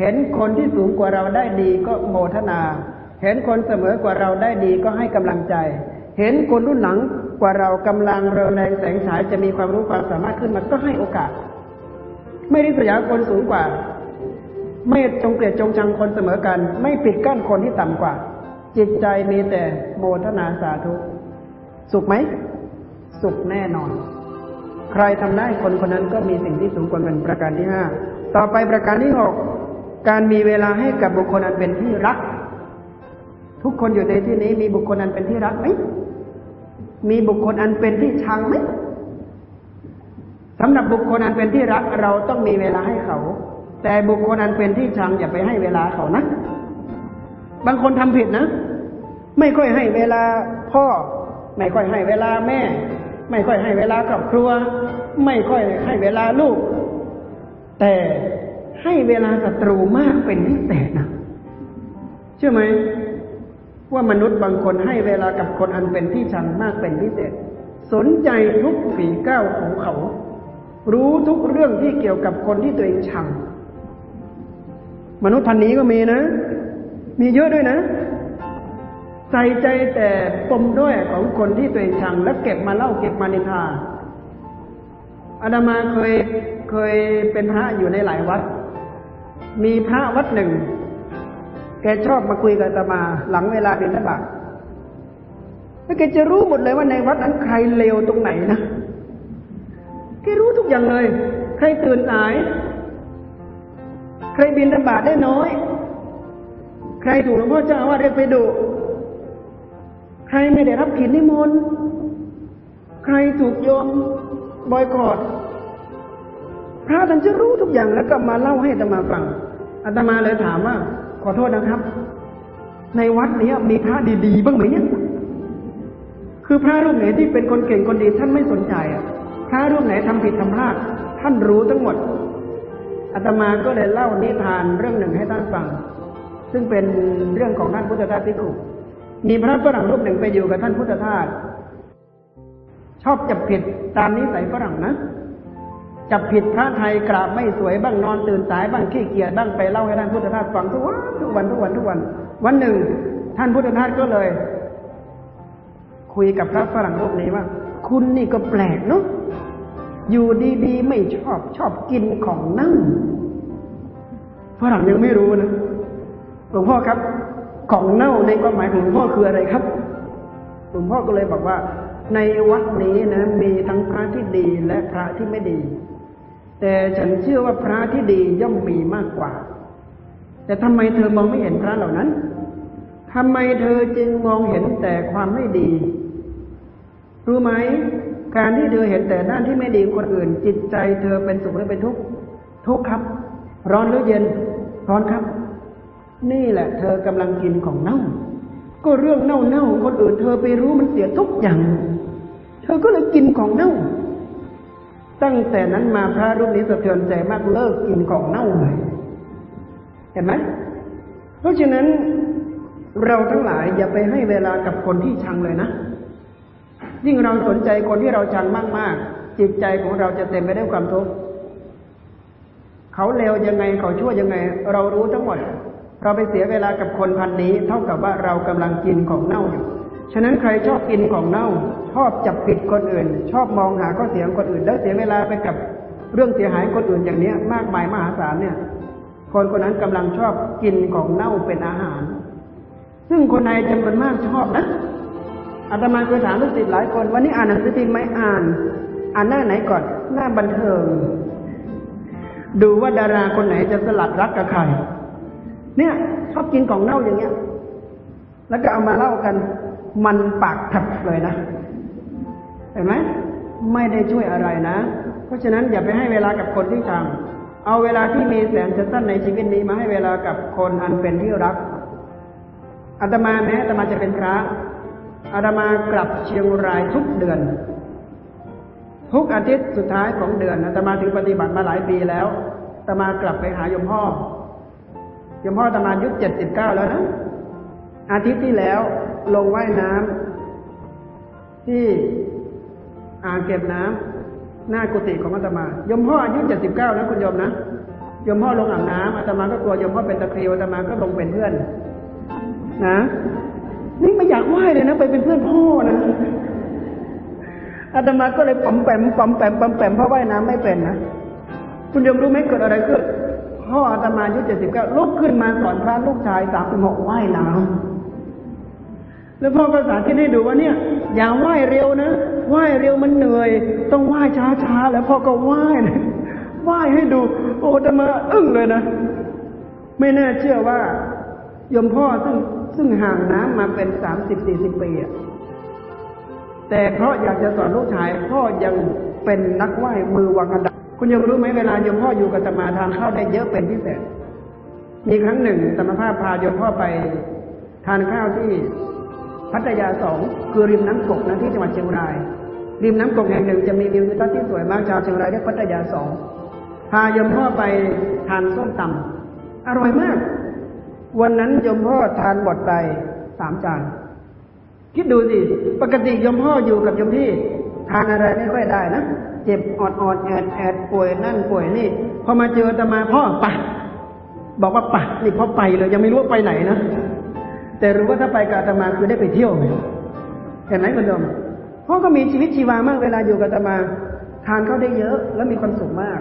เห็นคนที่สูงกว่าเราได้ดีก็โมทนา เห็นคนเสมอกว่าเราได้ดีก็ให้กำลังใจ เห็นคนรุ่นหลังกว่าเรากำลังเริงแรงแสงฉายจะมีความรู้ความสามารถขึ้นมาก็ให้โอกาส ไม่ได้สยาคนสูงกว่า ไม่จงเกลียดจงชังคนเสมอกัน ไม่ปิดกั้นคนที่ต่ำกว่า จิตใจมีแต่โมทนาสาธุ สุขไหม สุขแน่นอน ใครทำได้คนคนนั้นก็มีสิ่งที่สูงกว่าเป็นประการที่ห้าต่อไปประการที่หกการมีเวลาให้กับบุคคลอันเป็นที่รัก ทุกคนอยู่ในที่นี้มีบุคคลอันเป็นที่รักไหมมีบุคคลอันเป็นที่ชังไหม สำหรับบุคคลอันเป็นที่รักเราต้องมีเวลาให้เขา แต่บุคคลอันเป็นที่ชังอย่าไปให้เวลาเขานะบางคนทำผิดนะ ไม่ค่อยให้เวลาพ่อ ไม่ค่อยให้เวลาแม่ ไม่ค่อยให้เวลาครอบครัว ไม่ค่อยให้เวลาลูก แต่ให้เวลาศัตรูมากเป็นพิเศษนะเชื่อไหมว่ามนุษย์บางคนให้เวลากับคนอันเป็นที่ชังมากเป็นพิเศษ สนใจทุกฝีก้าวของเขา รู้ทุกเรื่องที่เกี่ยวกับคนที่ตัวเองชัง มนุษย์พันนี้ก็มีนะ มีเยอะด้วยนะ ใส่ใจแต่ปมด้วยของคนที่ตัวเองชัง แล้วเก็บมาเล่าเก็บมานิทาอาดามาเคยเคยเป็นพระอยู่ในหลายวัด มีพระวัดหนึ่ง แกชอบมาคุยกับอาตมา หลังเวลาเดินบาตแล้วแกจะรู้หมดเลยว่าในวัดนั้นใครเลวตรงไหนนะ แกรู้ทุกอย่างเลย ใครตื่นสาย ใครบินบาตได้น้อย ใครถูกหลวงพ่อเจ้าว่าเรียกไปดุใครไม่ได้รับกินนิมนต์ ใครถูกโยมบอยกอดพระท่านจะรู้ทุกอย่างแล้วก็มาเล่าให้อาตมาฟังอาตมาเลยถามว่า ขอโทษนะครับ ในวัดนี้มีพระดีๆบ้างไหมเนี่ยคือพระรูปไหนที่เป็นคนเก่งคนดีท่านไม่สนใจอะ พระรูปไหนทำผิดทำพลาดท่านรู้ทั้งหมดอาตมาก็เลยเล่านิทานเรื่องหนึ่งให้ท่านฟัง ซึ่งเป็นเรื่องของท่านพุทธทาสพิคุมีพระฝรั่งรูปหนึ่งไปอยู่กับท่านพุทธทาสชอบจับผิดตามนิสัยฝรั่งนะจับผิดพระไทยกราบไม่สวยบ้างนอนตื่นสายบ้างขี้เกียจบ้างไปเล่าให้ท่านพุทธทาสฟังทุกวันทุกวันทุกวันทุกวัน วันหนึ่ง ท่านพุทธทาสก็เลย คุยกับพระฝรั่งรูปนี้ว่า คุณนี่ก็แปลกเนาะอยู่ดีๆ ไม่ชอบชอบกินของเน่าฝรั่งยังไม่รู้นะหลวงพ่อครับ ของเน่าในความหมายของหลวงพ่อคืออะไรครับหลวงพ่อก็เลยบอกว่า ในวัดนี้นะมีทั้งพระที่ดีและพระที่ไม่ดี แต่ฉันเชื่อว่าพระที่ดีย่อมมีมากกว่า แต่ทำไมเธอมองไม่เห็นพระเหล่านั้นทำไมเธอจึงมองเห็นแต่ความไม่ดี รู้ไหมการที่เธอเห็นแต่ด้านที่ไม่ดีคนอื่น จิตใจเธอเป็นสุขหรือเป็นทุกข์ทุกข์ครับ ร้อนหรือเย็น ร้อนครับ นี่แหละ เธอกำลังกินของเน่า ก็เรื่องเน่าเน่าคนอื่น เธอไปรู้มันเสียทุกอย่าง เธอก็เลยกินของเน่า ตั้งแต่นั้นมาพระรูปนี้สะเทือนใจมากเลิกกินของเน่าเลยเห็นไหมเพราะฉะนั้นเราทั้งหลายอย่าไปให้เวลากับคนที่ชังเลยนะ ยิ่งเราสนใจคนที่เราชังมากๆ จิตใจของเราจะเต็มไปด้วยความทุกข์เขาเลวยังไงเขาชั่วยังไง เรารู้ทั้งหมด เราไปเสียเวลากับคนพันนี้ เท่ากับว่าเรากำลังกินของเน่าอยู่ ฉะนั้นใครชอบกินของเน่า ชอบจับผิดคนอื่น ชอบมองหาข้อเสียงคนอื่น แล้วเสียเวลาไปกับเรื่องเสียหายคนอื่นอย่างเนี้ย มากมายมหาศาลเนี่ย คนคนนั้นกำลังชอบกินของเน่าเป็นอาหาร ซึ่งคนในจำนวนมากชอบนะ อาตมาเคยถามลูกศิษย์หลายคน วันนี้อ่านหนังสือพิมพ์ไหมอ่าน อ่านหน้าไหนก่อน หน้าบันเทิง ดูว่าดาราคนไหนจะสลัดรักกับใคร เนี่ยชอบกินของเน่าอย่างเงี้ย แล้วก็เอามาเล่ากัน มันปากถับเลยนะ เห็นไหมไม่ได้ช่วยอะไรนะ เพราะฉะนั้นอย่าไปให้เวลากับคนที่ทำเอาเวลาที่มีแสนจะสั้นในชีวิตนี้มาให้เวลากับคนอันเป็นที่รักอาตมาแม้อาตมาจะเป็นพระ อาตมากลับเชียงรายทุกเดือน ทุกอาทิตย์สุดท้ายของเดือนอาตมาถึงปฏิบัติมาหลายปีแล้วอาตมากลับไปหายมพ่อยมพ่ออาตมายุดเจ็ดสิบเก้าแล้วนะอาทิตย์ที่แล้วลงว่ายน้ำที่อ่างเก็บน้ำหน้ากุฏิของอาตมายมพ่ออายุเจ็ดสิบเก้าแล้วคุณโยมนะยมพ่อลงอาบน้ำอาตมาก็กลัวยมพ่อเป็นตะคริวอาตมาก็ลงเป็นเพื่อน นะ นี่ไม่อยากไหว้เลยนะ ไปเป็นเพื่อนพ่อนะอาตมาก็เลยปั๊มแปมปั๊มแปมปั๊มแปมเพราะว่ายน้ำไม่เป็นนะคุณยมรู้ไหมเกิดอะไรขึ้นพ่ออาตมาอายุเจ็ดสิบเก้าลุกขึ้นมาสอนพระลูกชายสามสิบหกว่ายน้ำแล้วพ่อก็สาธิตให้ดูว่าเนี่ย อย่าว่ายเร็วนะว่ายเร็วมันเหนื่อย ต้องว่ายช้าๆแล้วพ่อก็ว่ายนะว่ายให้ดู โอ้อาตมาอึ้งเลยนะไม่แน่เชื่อว่ายมพ่อซึ่ง ซึ่งห่างน้ำมาเป็นสามสิบสี่สิบปีอะแต่เพราะอยากจะสอนลูกชาย พ่อยังเป็นนักว่ายมือวังอันดับคุณยังรู้ไหมเวลาโยมพ่ออยู่กับตมาทานข้าวได้เยอะเป็นพิเศษ มีครั้งหนึ่งตมาภาพพาโยมพ่อไปทานข้าวที่พัทยาสองคือริมน้ำกกนะที่จังหวัดเชียงราย ริมน้ำกกแห่งหนึ่งจะมีวิวทิวทัศน์ที่สวยมากชาวเชียงรายเรียกพัทยาสองพาโยมพ่อไปทานส้มตำอร่อยมาก วันนั้นยมพ่อทานหมดไปสามจานคิดดูสิ ปกติยมพ่ออยู่กับยมพี่ ทานอะไรไม่ค่อยได้นะ เจ็บอดอดแอดแอดป่วยนั่นป่วยนี่ พอมาเจออาตมาพ่อปะบอกว่าปะนี่พ่อไปเลย ยังไม่รู้ว่าไปไหนนะ แต่รู้ว่าถ้าไปกับอาตมาคือได้ไปเที่ยวไงเห็นไหมคุณโยมพ่อก็มีชีวิตชีวามากเวลาอยู่กับอาตมา ทานเขาได้เยอะ แล้วมีความสุขมาก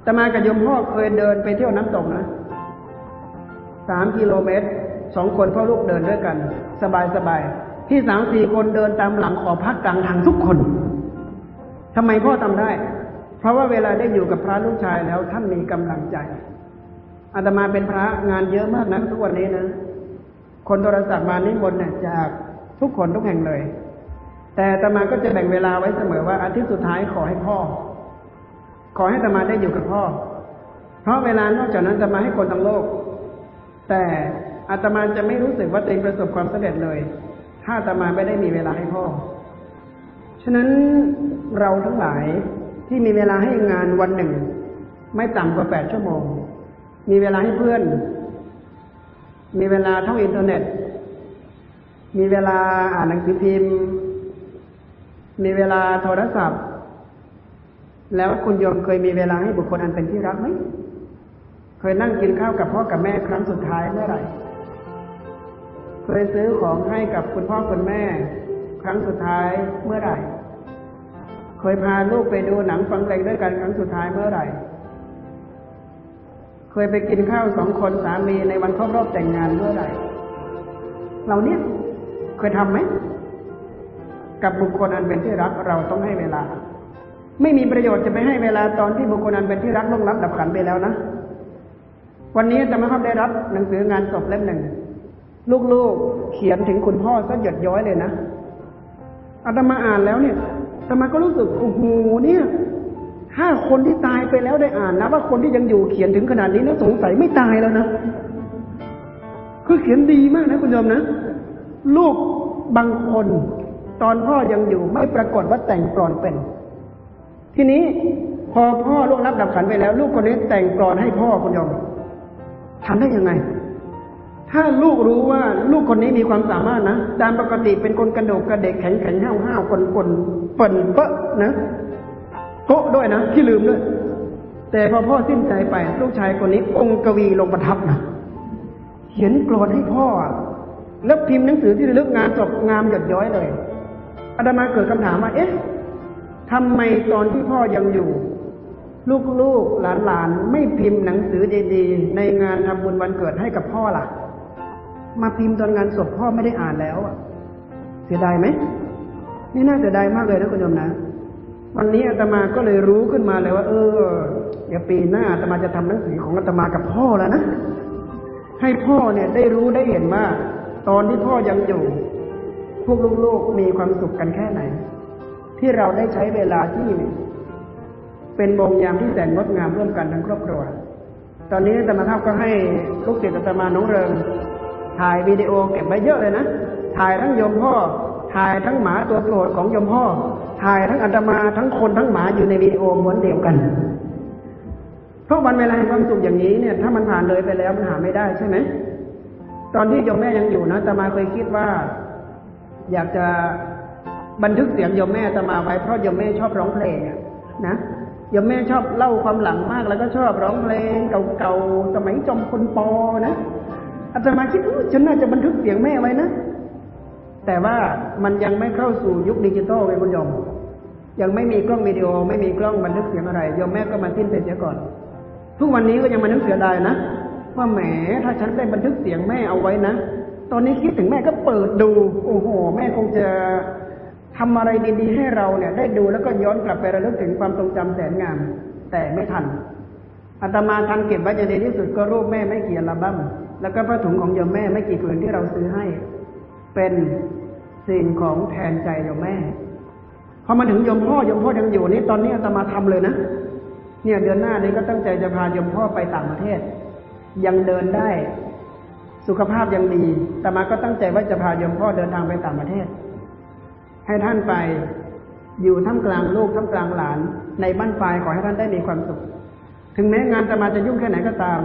อาตมากับยมพ่อเคยเดินไปเที่ยวน้ำตกนะ สามกิโลเมตรสองคนพ่อลูกเดินด้วยกัน สบายสบายพี่สาวสี่คนเดินตามหลังขอพักกลางทางทุกคนทำไมพ่อทำได้ เพราะว่าเวลาได้อยู่กับพระลูกชายแล้วท่านมีกำลังใจอาตมาเป็นพระงานเยอะมากนะทุกวันนี้นะ คนโทรศัพท์มานิมนต์เนี่ยจากทุกคนทุกแห่งเลย แต่อาตมาก็จะแบ่งเวลาไว้เสมอว่าอาทิตย์สุดท้ายขอให้พ่อ ขอให้อาตมาได้อยู่กับพ่อ เพราะเวลานอกจากนั้นอาตมาให้คนทั้งโลก แต่อาตมาจะไม่รู้สึกว่าตัวเองประสบความสำเร็จเลย ถ้าอาตมาไม่ได้มีเวลาให้พ่อ ฉะนั้นเราทั้งหลายที่มีเวลาให้งานวันหนึ่ง ไม่ต่ำกว่าแปดชั่วโมง มีเวลาให้เพื่อน มีเวลาท่องอินเทอร์เน็ต มีเวลาอ่านหนังสือพิมพ์ มีเวลาโทรศัพท์ แล้วคุณโยมเคยมีเวลาให้บุคคลอันเป็นที่รักไหม เคยนั่งกินข้าวกับพ่อกับแม่ครั้งสุดท้ายเมื่อไหร่ เคยซื้อของให้กับคุณพ่อคุณแม่ ครั้งสุดท้ายเมื่อไหร่ เคยพาลูกไปดูหนังฟังเพลงด้วยกันครั้งสุดท้ายเมื่อไหร่ เคยไปกินข้าวสองคนสามีในวันครบรอบแต่งงานเมื่อไหร่ เราเนี่ยเคยทำไหม กับบุคคลอันเป็นที่รักเราต้องให้เวลา ไม่มีประโยชน์จะไปให้เวลาตอนที่บุคคลอันเป็นที่รักล่วงลับดับขันไปแล้วนะ วันนี้จะมาครับได้รับหนังสืองานศพเล่มหนึ่ง ลูกๆเขียนถึงคุณพ่อซะหยดย้อยเลยนะอาตมาอ่านแล้วเนี่ยอาตมาก็รู้สึกโอ้โหเนี่ย ถ้าคนที่ตายไปแล้วได้อ่านนะว่าคนที่ยังอยู่เขียนถึงขนาดนี้นะสงสัยไม่ตายแล้วนะคือเขียนดีมากนะคุณโยมนะลูกบางคน ตอนพ่อยังอยู่ไม่ปรากฏว่าแต่งกรอนเป็น ทีนี้พอพ่อล่วงลับดับขันไปแล้ว ลูกคนนี้แต่งกรอนให้พ่อคุณโยม ทำได้ยังไง ถ้าลูกรู้ว่าลูกคนนี้มีความสามารถนะตามปกติเป็นคนกระโดกกระเด็กแข็งแข็งห้าวห้าวคนคนเปิ่นเปะนะโต๊ะด้วยนะที่ลืมด้วยแต่พอพ่อสิ้นใจไป ลูกชายคนนี้ องค์กวีลงประทับนะเขียนกรอนให้พ่อแล้วพิมพ์หนังสือที่ระลึกงานศพงามหยดย้อยเลยอาดามาเกิดคำถามว่า เอ๊ะทำไมตอนที่พ่อยังอยู่ ลูกๆหลานๆไม่พิมพ์หนังสือดีๆ ในงานทำบุญวันเกิดให้กับพ่อล่ะ มาพิมพ์ตอนงานศพพ่อไม่ได้อ่านแล้วอะเสียดายไหมนี่น่าเสียดายมากเลยนะคุณโยมนะวันนี้อาตมาก็เลยรู้ขึ้นมาเลยว่า เออ เดี๋ยวปีหน้าอาตมาจะทำหนังสือของอาตมากับพ่อแล้วนะให้พ่อเนี่ยได้รู้ได้เห็นว่า ตอนที่พ่อยังอยู่ พวกลูกๆมีความสุขกันแค่ไหน ที่เราได้ใช้เวลาที่ เป็นโมงยามที่แสนงดงามร่วมกันทั้งครอบครัว ตอนนี้อาตมาภาพก็ให้ลูกศิษย์อาตมาน้องเริงถ่ายวิดีโอเก็บไว้เยอะเลยนะ ถ่ายทั้งยมพ่อ ถ่ายทั้งหมาตัวโปรดของยมพ่อ ถ่ายทั้งอาตมาทั้งคนทั้งหมาอยู่ในวิดีโอม้วนเดียวกัน เพราะวันเวลาแห่งความสุขอย่างนี้เนี่ย ถ้ามันผ่านเลยไปแล้วมันหาไม่ได้ใช่ไหม ตอนที่ยมแม่ยังอยู่นะอาตมาเคยคิดว่า อยากจะบันทึกเสียงยมแม่อาตมาไว้เพราะยมแม่ชอบร้องเพลงนะ ยมแม่ชอบเล่าความหลังมาก แล้วก็ชอบร้องเพลงเก่าๆ สมัยจอมพลปอนะอาตมาคิดฉันน่าจะบันทึกเสียงแม่ไว้นะ แต่ว่ามันยังไม่เข้าสู่ยุคดิจิตอลเลยคุณโยม ยังไม่มีกล้องวิดีโอ ไม่มีกล้องบันทึกเสียงอะไรโยมแม่ก็มาสิ้นเสียก่อน ทุกวันนี้ก็ยังมานึกเสียดายนะว่าแหมถ้าฉันได้บันทึกเสียงแม่เอาไว้นะ ตอนนี้คิดถึงแม่ก็เปิดดู โอ้โห แม่คงจะ ทำอะไรดีๆ ให้เราเนี่ยได้ดูแล้วก็ย้อนกลับไประลึกถึงความทรงจำแสนงาม แต่ไม่ทันอาตมาทันเก็บไว้จะดีที่สุดก็รูปแม่ไม่กี่อัลบั้มแล้วก็ผ้าถุงของโยมแม่ไม่กี่ผืนที่เราซื้อให้ เป็นสิ่งของแทนใจโยมแม่พอมาถึงโยมพ่อโยมพ่อยังอยู่นี่ตอนนี้อาตมาทำเลยนะเนี่ยเดือนหน้านี้ก็ตั้งใจจะพาโยมพ่อไปต่างประเทศ ยังเดินได้ สุขภาพยังดีแต่มาก็ตั้งใจว่าจะพาโยมพ่อเดินทางไปต่างประเทศ ให้ท่านไปอยู่ท่ามกลางลูกท่ามกลางหลาน ในบ้านปลายขอให้ท่านได้มีความสุข ถึงแม้งานจะมาจะยุ่งแค่ไหนก็ตาม